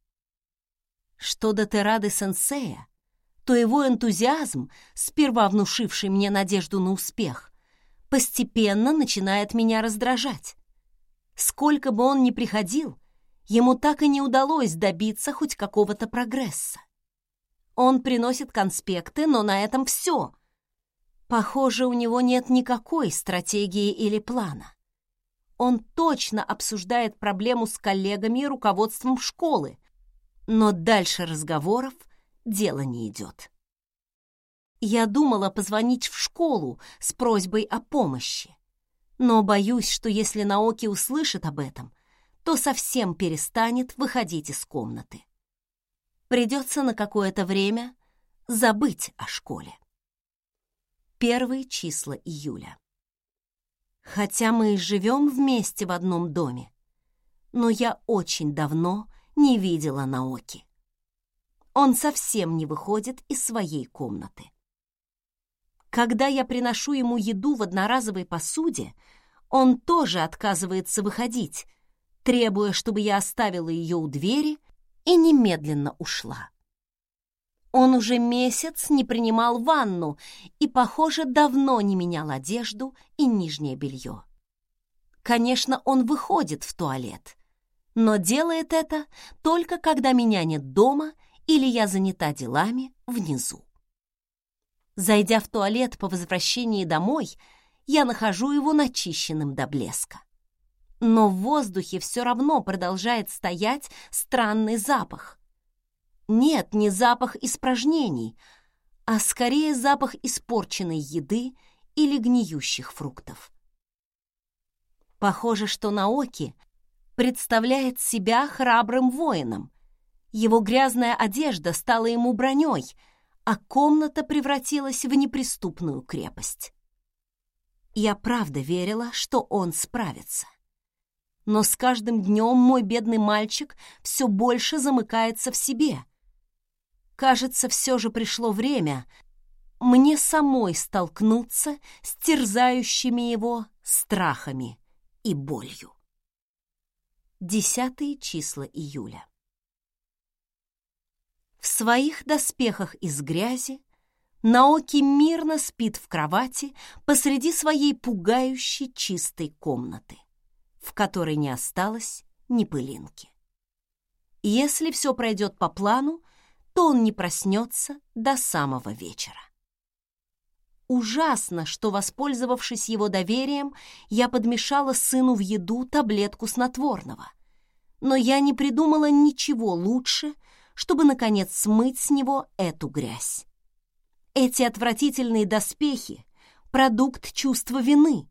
Что до Терады Сенсея, то его энтузиазм, сперва внушивший мне надежду на успех, постепенно начинает меня раздражать. Сколько бы он ни приходил, ему так и не удалось добиться хоть какого-то прогресса. Он приносит конспекты, но на этом все. Похоже, у него нет никакой стратегии или плана он точно обсуждает проблему с коллегами и руководством школы, но дальше разговоров дело не идет. Я думала позвонить в школу с просьбой о помощи, но боюсь, что если Наоки услышит об этом, то совсем перестанет выходить из комнаты. Придется на какое-то время забыть о школе. Первые числа июля. Хотя мы и живем вместе в одном доме, но я очень давно не видела Наоки. Он совсем не выходит из своей комнаты. Когда я приношу ему еду в одноразовой посуде, он тоже отказывается выходить, требуя, чтобы я оставила ее у двери и немедленно ушла. Он уже месяц не принимал ванну и, похоже, давно не менял одежду и нижнее белье. Конечно, он выходит в туалет, но делает это только когда меня нет дома или я занята делами внизу. Зайдя в туалет по возвращении домой, я нахожу его начищенным до блеска. Но в воздухе все равно продолжает стоять странный запах. Нет, не запах испражнений, а скорее запах испорченной еды или гниющих фруктов. Похоже, что Наоки представляет себя храбрым воином. Его грязная одежда стала ему броней, а комната превратилась в неприступную крепость. Я правда верила, что он справится. Но с каждым днем мой бедный мальчик все больше замыкается в себе. Кажется, все же пришло время мне самой столкнуться с терзающими его страхами и болью. Десятые числа июля. В своих доспехах из грязи Наоки мирно спит в кровати посреди своей пугающей чистой комнаты, в которой не осталось ни пылинки. Если все пройдет по плану, то он не проснется до самого вечера. Ужасно, что, воспользовавшись его доверием, я подмешала сыну в еду таблетку снотворного. Но я не придумала ничего лучше, чтобы, наконец, смыть с него эту грязь. Эти отвратительные доспехи — продукт чувства вины.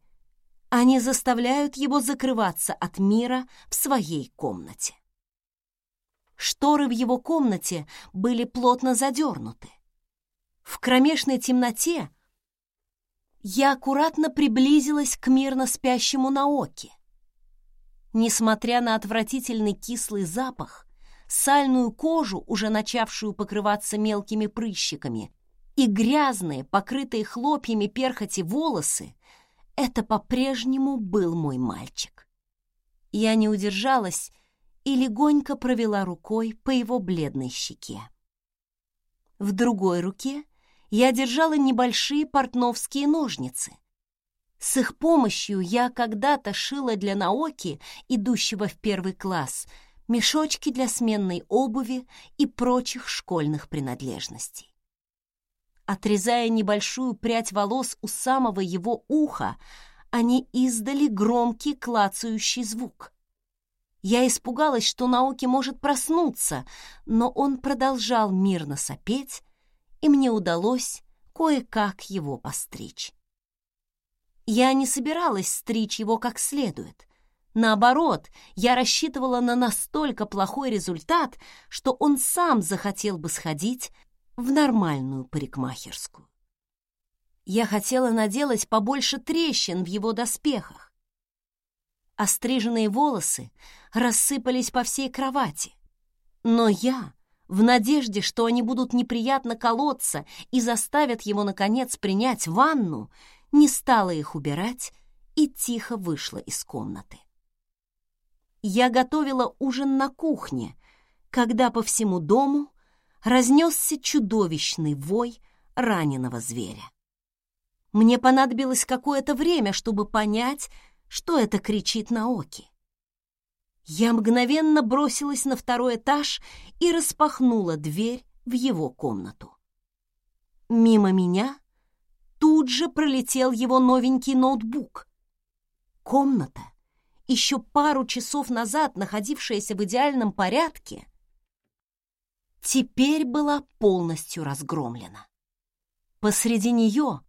Они заставляют его закрываться от мира в своей комнате. Шторы в его комнате были плотно задернуты. В кромешной темноте я аккуратно приблизилась к мирно спящему Наоки. Несмотря на отвратительный кислый запах, сальную кожу, уже начавшую покрываться мелкими прыщиками, и грязные, покрытые хлопьями перхоти волосы, это по-прежнему был мой мальчик. Я не удержалась и легонько провела рукой по его бледной щеке. В другой руке я держала небольшие портновские ножницы. С их помощью я когда-то шила для Наоки, идущего в первый класс, мешочки для сменной обуви и прочих школьных принадлежностей. Отрезая небольшую прядь волос у самого его уха, они издали громкий клацающий звук. Я испугалась, что Наоки может проснуться, но он продолжал мирно сопеть, и мне удалось кое-как его постричь. Я не собиралась стричь его как следует. Наоборот, я рассчитывала на настолько плохой результат, что он сам захотел бы сходить в нормальную парикмахерскую. Я хотела наделать побольше трещин в его доспехах. Остриженные волосы рассыпались по всей кровати. Но я в надежде, что они будут неприятно колоться и заставят его, наконец, принять ванну, не стала их убирать и тихо вышла из комнаты. Я готовила ужин на кухне, когда по всему дому разнесся чудовищный вой раненого зверя. Мне понадобилось какое-то время, чтобы понять, что это кричит Наоки. Я мгновенно бросилась на второй этаж и распахнула дверь в его комнату. Мимо меня тут же пролетел его новенький ноутбук. Комната, еще пару часов назад находившаяся в идеальном порядке, теперь была полностью разгромлена. Посреди нее,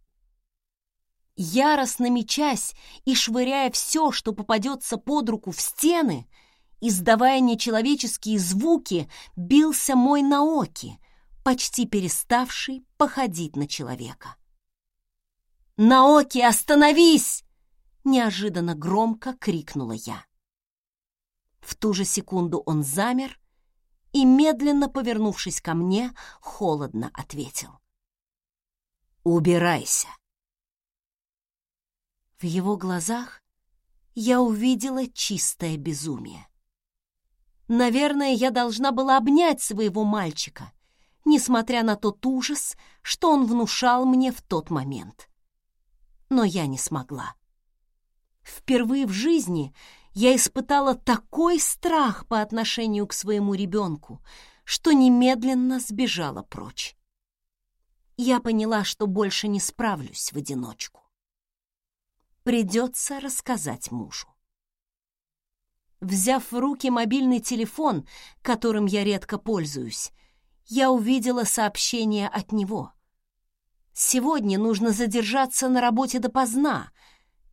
яростно мечась и швыряя все, что попадется под руку в стены, Издавая нечеловеческие звуки, бился мой Наоки, почти переставший походить на человека. «Наоки, остановись!» — неожиданно громко крикнула я. В ту же секунду он замер и, медленно повернувшись ко мне, холодно ответил. «Убирайся!» В его глазах я увидела чистое безумие. Наверное, я должна была обнять своего мальчика, несмотря на тот ужас, что он внушал мне в тот момент. Но я не смогла. Впервые в жизни я испытала такой страх по отношению к своему ребенку, что немедленно сбежала прочь. Я поняла, что больше не справлюсь в одиночку. Придется рассказать мужу. Взяв в руки мобильный телефон, которым я редко пользуюсь, я увидела сообщение от него. Сегодня нужно задержаться на работе допоздна,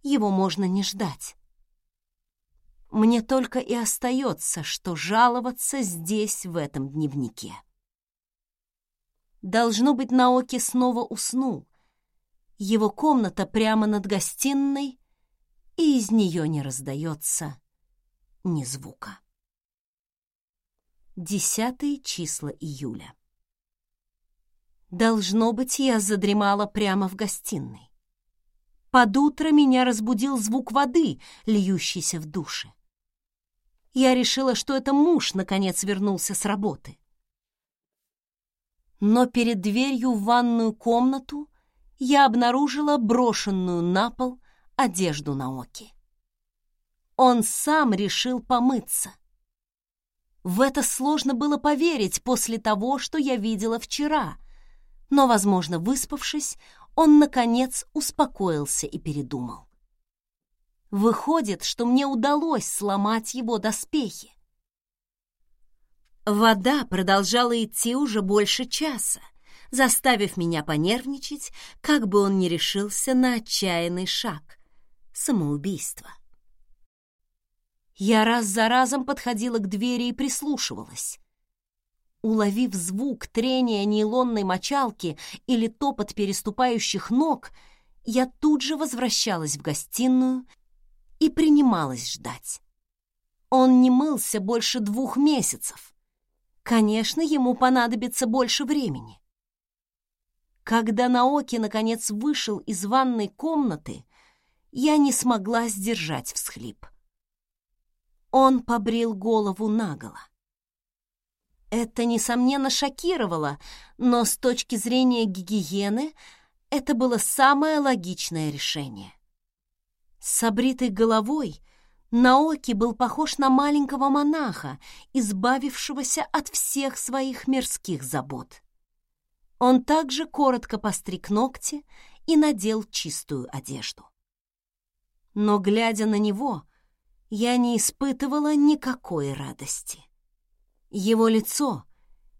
его можно не ждать. Мне только и остается, что жаловаться здесь, в этом дневнике. Должно быть, Наоки снова уснул. Его комната прямо над гостиной, и из нее не раздается ни звука. Десятые числа июля. Должно быть, я задремала прямо в гостиной. Под утро меня разбудил звук воды, льющейся в душе. Я решила, что это муж наконец вернулся с работы. Но перед дверью в ванную комнату я обнаружила брошенную на пол одежду Наоки. Он сам решил помыться. В это сложно было поверить после того, что я видела вчера, но, возможно, выспавшись, он, наконец, успокоился и передумал. Выходит, что мне удалось сломать его доспехи. Вода продолжала идти уже больше часа, заставив меня понервничать, как бы он ни решился на отчаянный шаг — самоубийство. Я раз за разом подходила к двери и прислушивалась. Уловив звук трения нейлонной мочалки или топот переступающих ног, я тут же возвращалась в гостиную и принималась ждать. Он не мылся больше двух месяцев. Конечно, ему понадобится больше времени. Когда Наоки наконец вышел из ванной комнаты, я не смогла сдержать всхлип. Он побрил голову наголо. Это, несомненно, шокировало, но с точки зрения гигиены это было самое логичное решение. С обритой головой Наоки был похож на маленького монаха, избавившегося от всех своих мирских забот. Он также коротко постриг ногти и надел чистую одежду. Но, глядя на него, я не испытывала никакой радости. Его лицо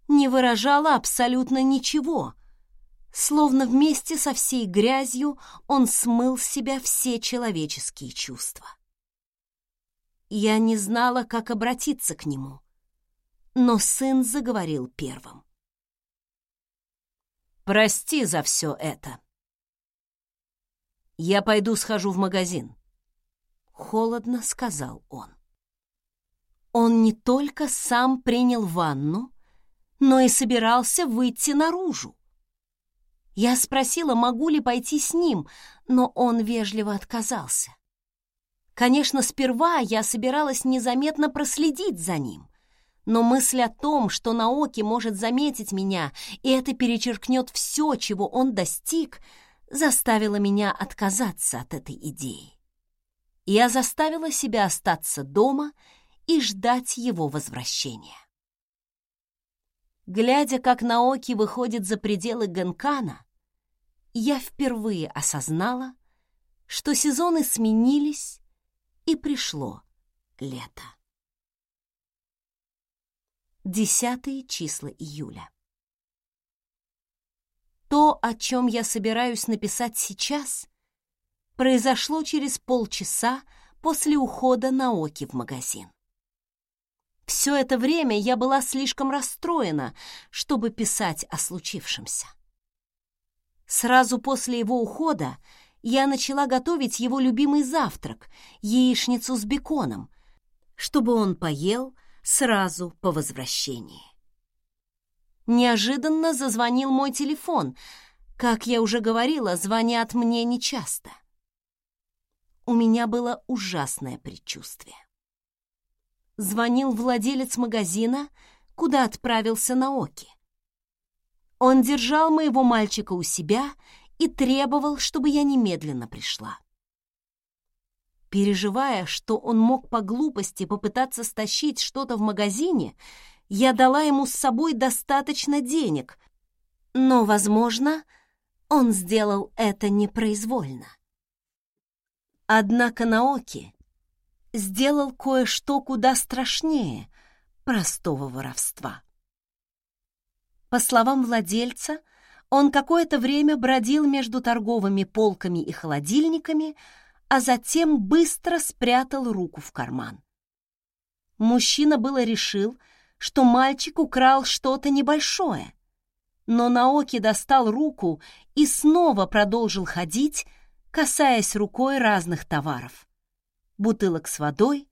не выражало абсолютно ничего — Словно вместе со всей грязью он смыл с себя все человеческие чувства. Я не знала, как обратиться к нему, но сын заговорил первым. «Прости за все это. Я пойду схожу в магазин», — холодно сказал он. Он не только сам принял ванну, но и собирался выйти наружу. Я спросила, могу ли пойти с ним, но он вежливо отказался. Конечно, сперва я собиралась незаметно проследить за ним, но мысль о том, что Наоки может заметить меня, и это перечеркнет все, чего он достиг, заставила меня отказаться от этой идеи. Я заставила себя остаться дома и ждать его возвращения. Глядя, как Наоки выходит за пределы Генкана, я впервые осознала, что сезоны сменились и пришло лето. Десятые числа июля. То, о чем я собираюсь написать сейчас, произошло через полчаса после ухода Наоки в магазин. Все это время я была слишком расстроена, чтобы писать о случившемся. Сразу после его ухода я начала готовить его любимый завтрак — яичницу с беконом, чтобы он поел сразу по возвращении. Неожиданно зазвонил мой телефон. Как я уже говорила, звонят мне нечасто. У меня было ужасное предчувствие. Звонил владелец магазина, куда отправился Наоки. Он держал моего мальчика у себя и требовал, чтобы я немедленно пришла. Переживая, что он мог по глупости попытаться стащить что-то в магазине, я дала ему с собой достаточно денег, но, возможно, он сделал это непроизвольно. Однако Наоки сделал кое-что куда страшнее простого воровства. По словам владельца, он какое-то время бродил между торговыми полками и холодильниками, а затем быстро спрятал руку в карман. Мужчина было решил, что мальчик украл что-то небольшое, но Наоки достал руку и снова продолжил ходить, касаясь рукой разных товаров. Бутылок с водой,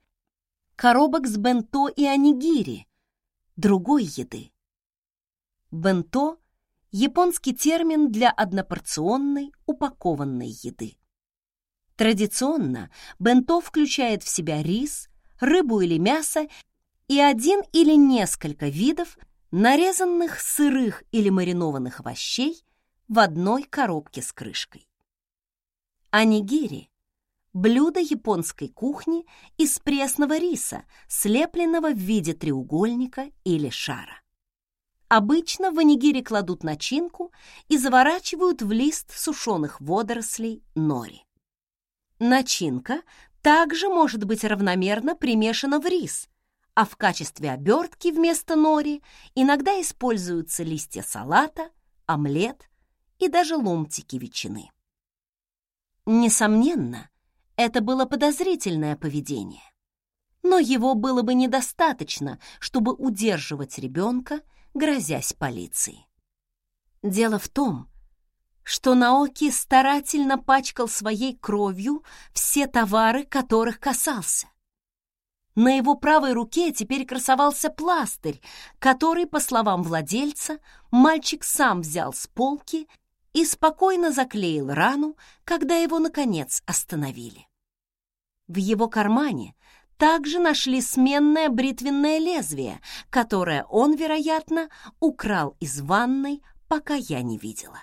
коробок с бенто и анигири, другой еды. Бенто — японский термин для однопорционной упакованной еды. Традиционно бенто включает в себя рис, рыбу или мясо и один или несколько видов нарезанных сырых или маринованных овощей в одной коробке с крышкой. Анигири – блюдо японской кухни из пресного риса, слепленного в виде треугольника или шара. Обычно в анигири кладут начинку и заворачивают в лист сушеных водорослей нори. Начинка также может быть равномерно примешана в рис, а в качестве обертки вместо нори иногда используются листья салата, омлет и даже ломтики ветчины. Несомненно, это было подозрительное поведение, но его было бы недостаточно, чтобы удерживать ребенка, грозясь полиции. Дело в том, что Наоки старательно пачкал своей кровью все товары, которых касался. На его правой руке теперь красовался пластырь, который, по словам владельца, мальчик сам взял с полки и спокойно заклеил рану, когда его, наконец, остановили. В его кармане также нашли сменное бритвенное лезвие, которое он, вероятно, украл из ванной, пока я не видела.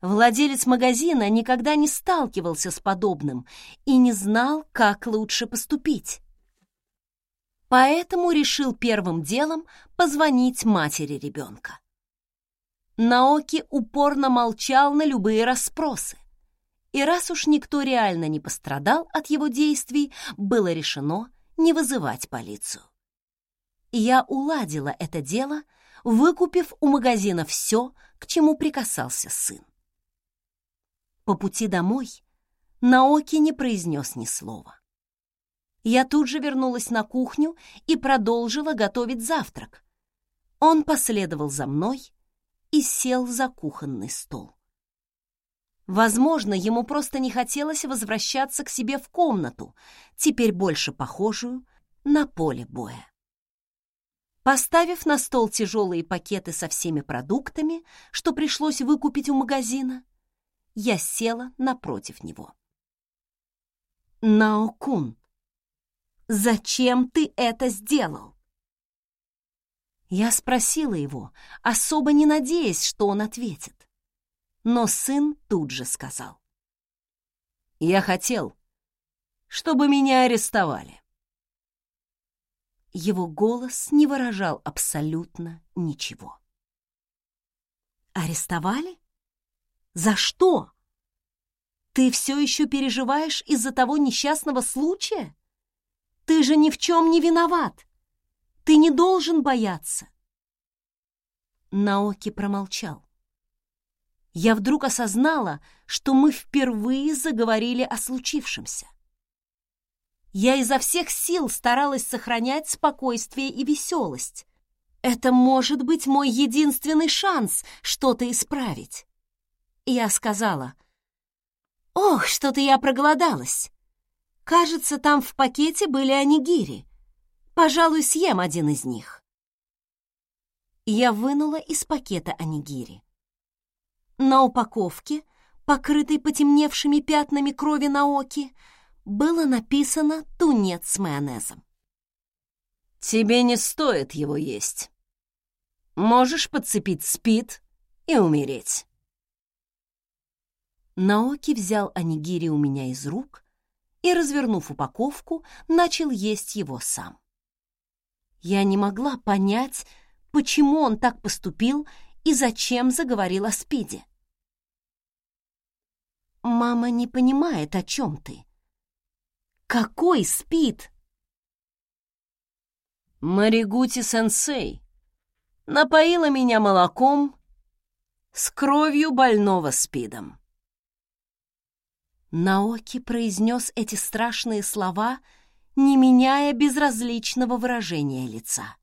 Владелец магазина никогда не сталкивался с подобным и не знал, как лучше поступить. Поэтому решил первым делом позвонить матери ребенка. Наоки упорно молчал на любые расспросы. И раз уж никто реально не пострадал от его действий, было решено не вызывать полицию. Я уладила это дело, выкупив у магазина все, к чему прикасался сын. По пути домой Наоки не произнес ни слова. Я тут же вернулась на кухню и продолжила готовить завтрак. Он последовал за мной и сел за кухонный стол. Возможно, ему просто не хотелось возвращаться к себе в комнату, теперь больше похожую на поле боя. Поставив на стол тяжелые пакеты со всеми продуктами, что пришлось выкупить у магазина, я села напротив него. «Наокун, зачем ты это сделал?» Я спросила его, особо не надеясь, что он ответит. Но сын тут же сказал. «Я хотел, чтобы меня арестовали». Его голос не выражал абсолютно ничего. «Арестовали?» За что? Ты все еще переживаешь из-за того несчастного случая? Ты же ни в чем не виноват. Ты не должен бояться. Наоки промолчал. Я вдруг осознала, что мы впервые заговорили о случившемся. Я изо всех сил старалась сохранять спокойствие и веселость. Это может быть мой единственный шанс что-то исправить. Я сказала, «Ох, что-то я проголодалась. Кажется, там в пакете были анигири. Пожалуй, съем один из них». Я вынула из пакета анигири. На упаковке, покрытой потемневшими пятнами крови на оке, было написано «тунец с майонезом». «Тебе не стоит его есть. Можешь подцепить спид и умереть». Наоки взял анигири у меня из рук и, развернув упаковку, начал есть его сам. Я не могла понять, почему он так поступил и зачем заговорил о Спиде. «Мама не понимает, о чем ты. Какой Спид?» Маригути-сенсей напоила меня молоком с кровью больного Спидом. Наоки произнес эти страшные слова, не меняя безразличного выражения лица.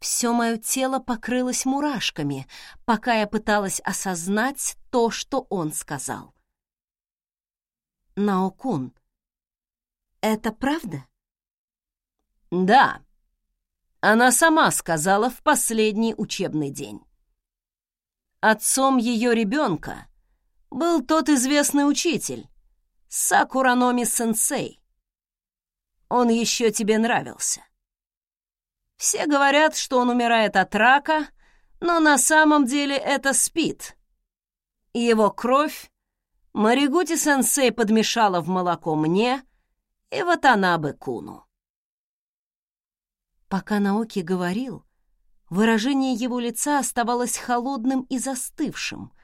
Все мое тело покрылось мурашками, пока я пыталась осознать то, что он сказал. Наокун, это правда? Да. Она сама сказала в последний учебный день. Отцом ее ребенка был тот известный учитель, Сакураноми-сенсей. Он еще тебе нравился. Все говорят, что он умирает от рака, но на самом деле это спит. Его кровь Маригути-сенсей подмешала в молоко мне и Ватанабе Куну. Пока Наоки говорил, выражение его лица оставалось холодным и застывшим —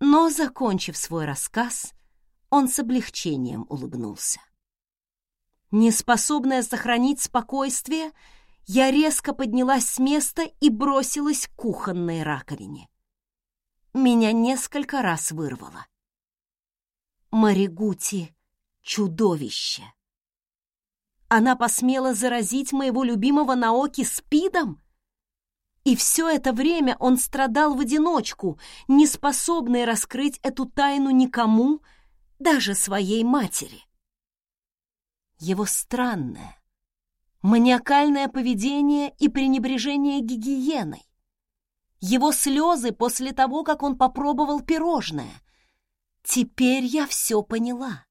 но, закончив свой рассказ, он с облегчением улыбнулся. Неспособная сохранить спокойствие, я резко поднялась с места и бросилась к кухонной раковине. Меня несколько раз вырвало. Маригути — чудовище. Она посмела заразить моего любимого Наоки спидом? И все это время он страдал в одиночку, не способный раскрыть эту тайну никому, даже своей матери. Его странное, маниакальное поведение и пренебрежение гигиеной, его слезы после того, как он попробовал пирожное. Теперь я все поняла.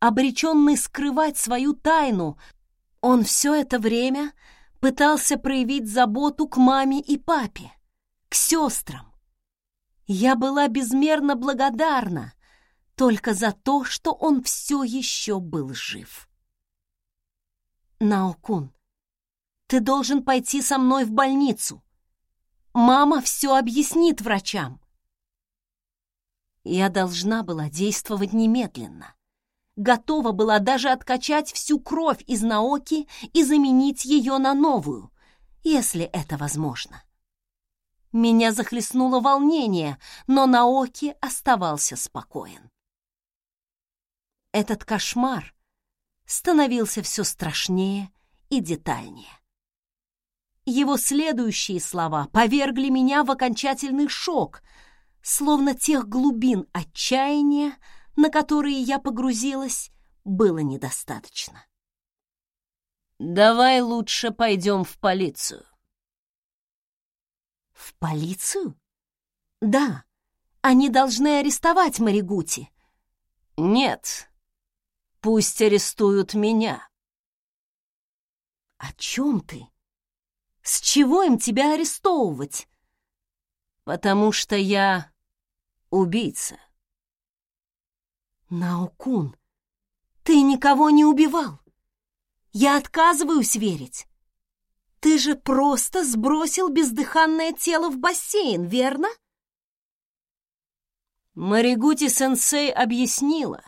Обреченный скрывать свою тайну, он все это время пытался проявить заботу к маме и папе, к сестрам. Я была безмерно благодарна только за то, что он все еще был жив. Наокун, ты должен пойти со мной в больницу. Мама все объяснит врачам. Я должна была действовать немедленно готова была даже откачать всю кровь из Наоки и заменить ее на новую, если это возможно. Меня захлестнуло волнение, но Наоки оставался спокоен. Этот кошмар становился все страшнее и детальнее. Его следующие слова повергли меня в окончательный шок, словно тех глубин отчаяния, на которые я погрузилась, было недостаточно. «Давай лучше пойдем в полицию». «В полицию?» «Да, они должны арестовать Маригути». «Нет, пусть арестуют меня». «О чем ты? С чего им тебя арестовывать?» «Потому что я убийца». Наукун, ты никого не убивал. Я отказываюсь верить. Ты же просто сбросил бездыханное тело в бассейн, верно? Маригути-сенсей объяснила,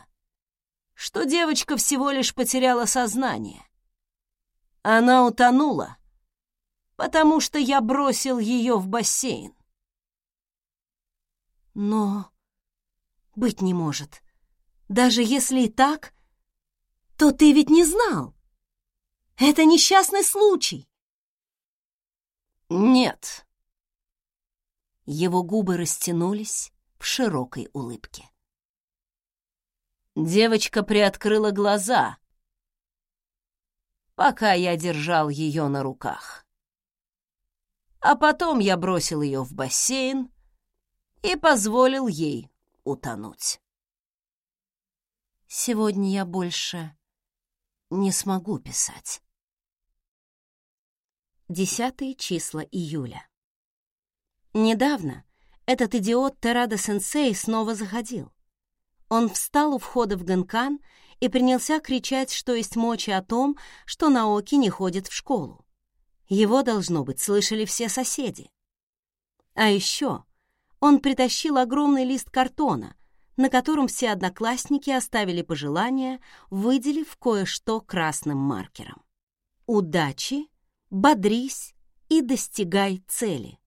что девочка всего лишь потеряла сознание. Она утонула, потому что я бросил ее в бассейн. Но быть не может. Даже если и так, то ты ведь не знал. Это несчастный случай. Нет. Его губы растянулись в широкой улыбке. Девочка приоткрыла глаза, пока я держал ее на руках. А потом я бросил ее в бассейн и позволил ей утонуть. Сегодня я больше не смогу писать. Десятые числа июля. Недавно этот идиот Терада-сенсей снова заходил. Он встал у входа в Ганкан и принялся кричать, что есть мочи о том, что Наоки не ходит в школу. Его, должно быть, слышали все соседи. А еще он притащил огромный лист картона, на котором все одноклассники оставили пожелания, выделив кое-что красным маркером. «Удачи, бодрись и достигай цели.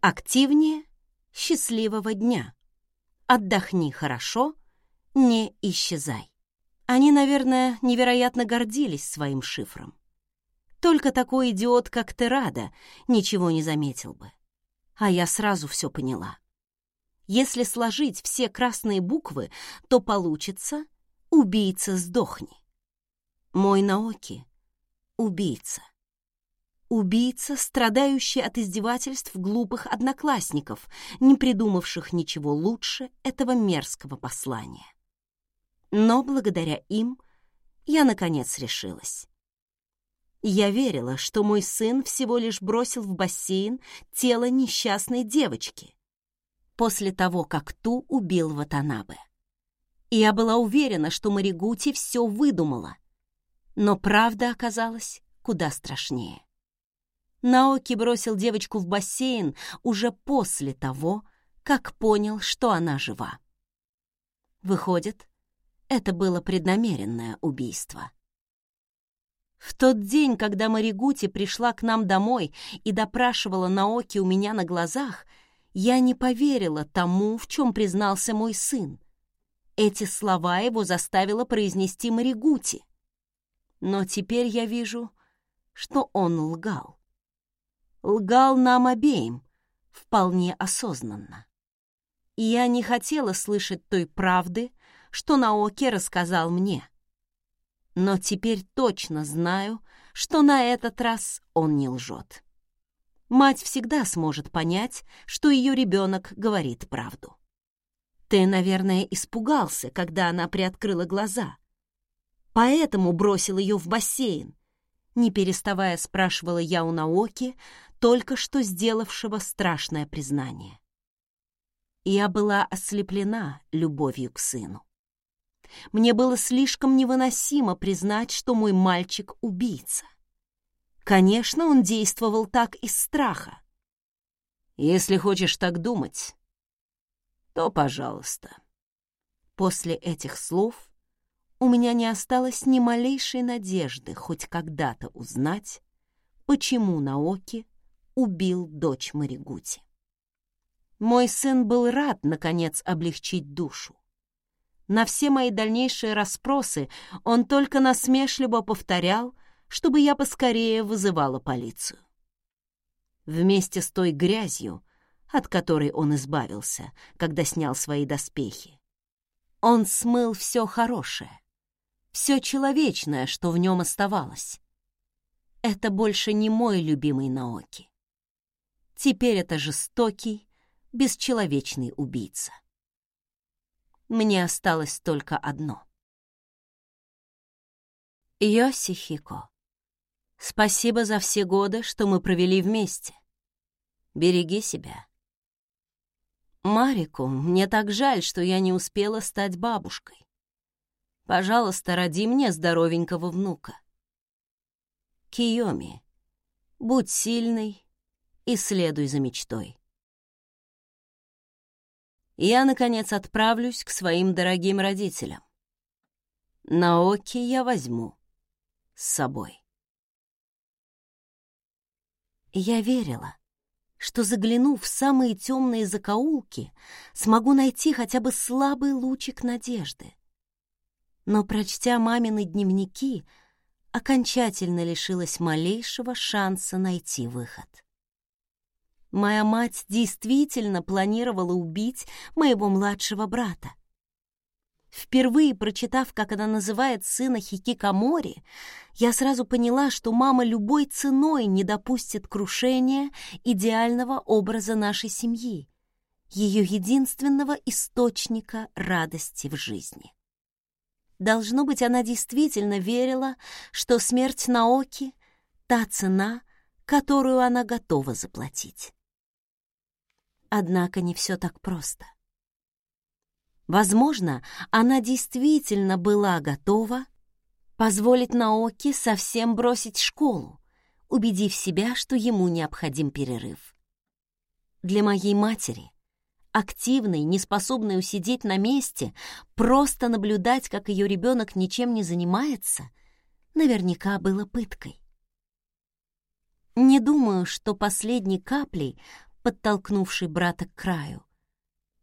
Активнее, счастливого дня. Отдохни хорошо, не исчезай». Они, наверное, невероятно гордились своим шифром. Только такой идиот, как Терада, ничего не заметил бы. А я сразу все поняла. Если сложить все красные буквы, то получится «Убийца, сдохни». Мой Наоки — убийца. Убийца, страдающий от издевательств глупых одноклассников, не придумавших ничего лучше этого мерзкого послания. Но благодаря им я, наконец, решилась. Я верила, что мой сын всего лишь бросил в бассейн тело несчастной девочки после того, как ту убил Ватанабе. Я была уверена, что Маригути все выдумала, но правда оказалась куда страшнее. Наоки бросил девочку в бассейн уже после того, как понял, что она жива. Выходит, это было преднамеренное убийство. В тот день, когда Маригути пришла к нам домой и допрашивала Наоки у меня на глазах, я не поверила тому, в чем признался мой сын. Эти слова его заставила произнести Маригути. Но теперь я вижу, что он лгал. Лгал нам обеим, вполне осознанно. И я не хотела слышать той правды, что Наоки рассказал мне. Но теперь точно знаю, что на этот раз он не лжет. Мать всегда сможет понять, что ее ребенок говорит правду. Ты, наверное, испугался, когда она приоткрыла глаза. Поэтому бросил ее в бассейн. Не переставая спрашивала я у Наоки, только что сделавшего страшное признание. Я была ослеплена любовью к сыну. Мне было слишком невыносимо признать, что мой мальчик — убийца. Конечно, он действовал так из страха. Если хочешь так думать, то пожалуйста. После этих слов у меня не осталось ни малейшей надежды хоть когда-то узнать, почему Наоки убил дочь Маригути. Мой сын был рад, наконец, облегчить душу. На все мои дальнейшие расспросы он только насмешливо повторял, чтобы я поскорее вызывала полицию. Вместе с той грязью, от которой он избавился, когда снял свои доспехи, он смыл все хорошее, все человечное, что в нем оставалось. Это больше не мой любимый Наоки. Теперь это жестокий, бесчеловечный убийца. Мне осталось только одно. Йосихико, спасибо за все годы, что мы провели вместе. Береги себя. Марику, мне так жаль, что я не успела стать бабушкой. Пожалуйста, роди мне здоровенького внука. Киоми, будь сильной и следуй за мечтой я, наконец, отправлюсь к своим дорогим родителям. Наоки я возьму с собой. Я верила, что, заглянув в самые темные закоулки, смогу найти хотя бы слабый лучик надежды. Но, прочтя мамины дневники, окончательно лишилась малейшего шанса найти выход. Моя мать действительно планировала убить моего младшего брата. Впервые прочитав, как она называет сына Хикикомори, я сразу поняла, что мама любой ценой не допустит крушения идеального образа нашей семьи, ее единственного источника радости в жизни. Должно быть, она действительно верила, что смерть Наоки — та цена, которую она готова заплатить. Однако не все так просто. Возможно, она действительно была готова позволить Наоки совсем бросить школу, убедив себя, что ему необходим перерыв. Для моей матери, активной, неспособной усидеть на месте, просто наблюдать, как ее ребенок ничем не занимается, наверняка было пыткой. Не думаю, что последней каплей, подтолкнувшей брата к краю,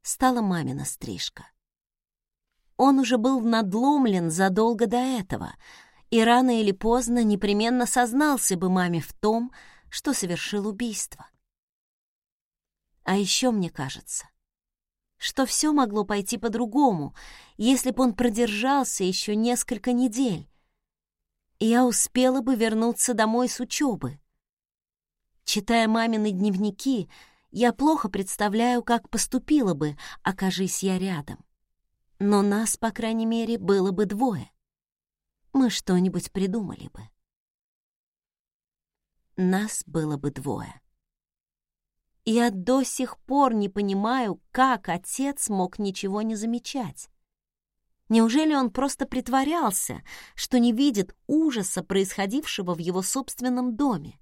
стала мамина стрижка. Он уже был надломлен задолго до этого, и рано или поздно непременно сознался бы маме в том, что совершил убийство. А еще мне кажется, что все могло пойти по-другому, если бы он продержался еще несколько недель. Я успела бы вернуться домой с учебы. Читая мамины дневники, я плохо представляю, как поступила бы, окажись я рядом. Но нас, по крайней мере, было бы двое. Мы что-нибудь придумали бы. Нас было бы двое. Я до сих пор не понимаю, как отец мог ничего не замечать. Неужели он просто притворялся, что не видит ужаса, происходившего в его собственном доме?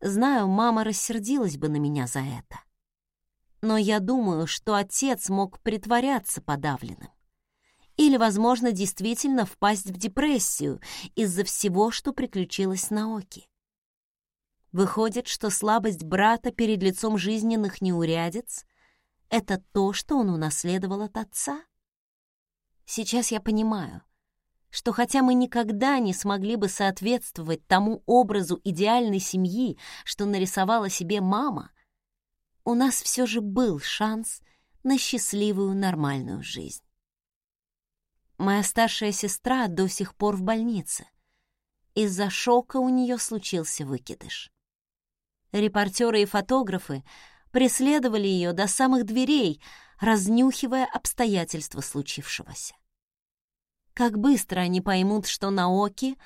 Знаю, мама рассердилась бы на меня за это. Но я думаю, что отец мог притворяться подавленным. Или, возможно, действительно впасть в депрессию из-за всего, что приключилось на Оке. Выходит, что слабость брата перед лицом жизненных неурядиц — это то, что он унаследовал от отца? Сейчас я понимаю, что хотя мы никогда не смогли бы соответствовать тому образу идеальной семьи, что нарисовала себе мама, у нас все же был шанс на счастливую нормальную жизнь. Моя старшая сестра до сих пор в больнице. Из-за шока у нее случился выкидыш. Репортеры и фотографы преследовали ее до самых дверей, разнюхивая обстоятельства случившегося. Как быстро они поймут, что Наоки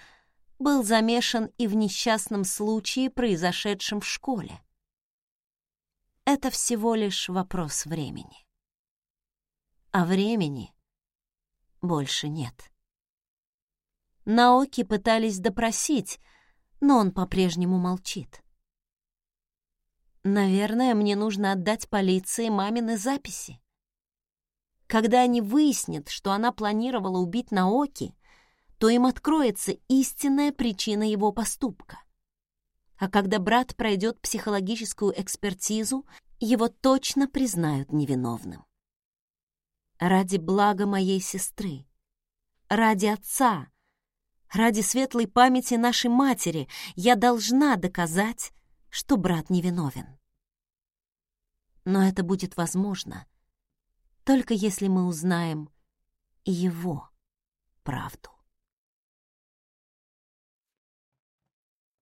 был замешан и в несчастном случае, произошедшем в школе. Это всего лишь вопрос времени. А времени больше нет. Наоки пытались допросить, но он по-прежнему молчит. Наверное, мне нужно отдать полиции мамины записи. Когда они выяснят, что она планировала убить Наоки, то им откроется истинная причина его поступка. А когда брат пройдет психологическую экспертизу, его точно признают невиновным. Ради блага моей сестры, ради отца, ради светлой памяти нашей матери я должна доказать, что брат невиновен. Но это будет возможно, только если мы узнаем его правду.